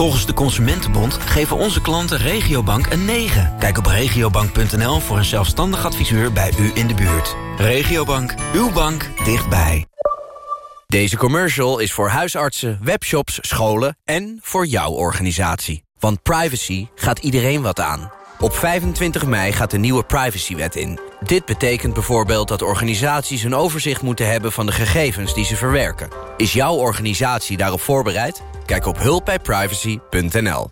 Volgens de Consumentenbond geven onze klanten Regiobank een 9. Kijk op regiobank.nl voor een zelfstandig adviseur bij u in de buurt. Regiobank, uw bank dichtbij. Deze commercial is voor huisartsen, webshops, scholen en voor jouw organisatie. Want privacy gaat iedereen wat aan. Op 25 mei gaat de nieuwe privacywet in. Dit betekent bijvoorbeeld dat organisaties een overzicht moeten hebben van de gegevens die ze verwerken. Is jouw organisatie daarop voorbereid? Kijk op hulpbijprivacy.nl.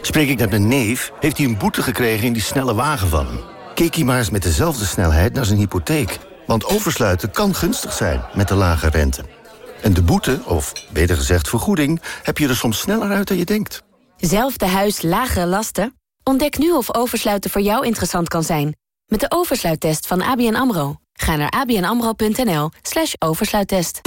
Spreek ik met mijn neef, heeft hij een boete gekregen in die snelle wagen van hem. Keek hij maar eens met dezelfde snelheid naar zijn hypotheek. Want oversluiten kan gunstig zijn met de lage rente. En de boete, of beter gezegd vergoeding, heb je er soms sneller uit dan je denkt. Zelfde huis, lagere lasten? Ontdek nu of oversluiten voor jou interessant kan zijn. Met de oversluittest van ABN AMRO. Ga naar abnamro.nl slash oversluittest.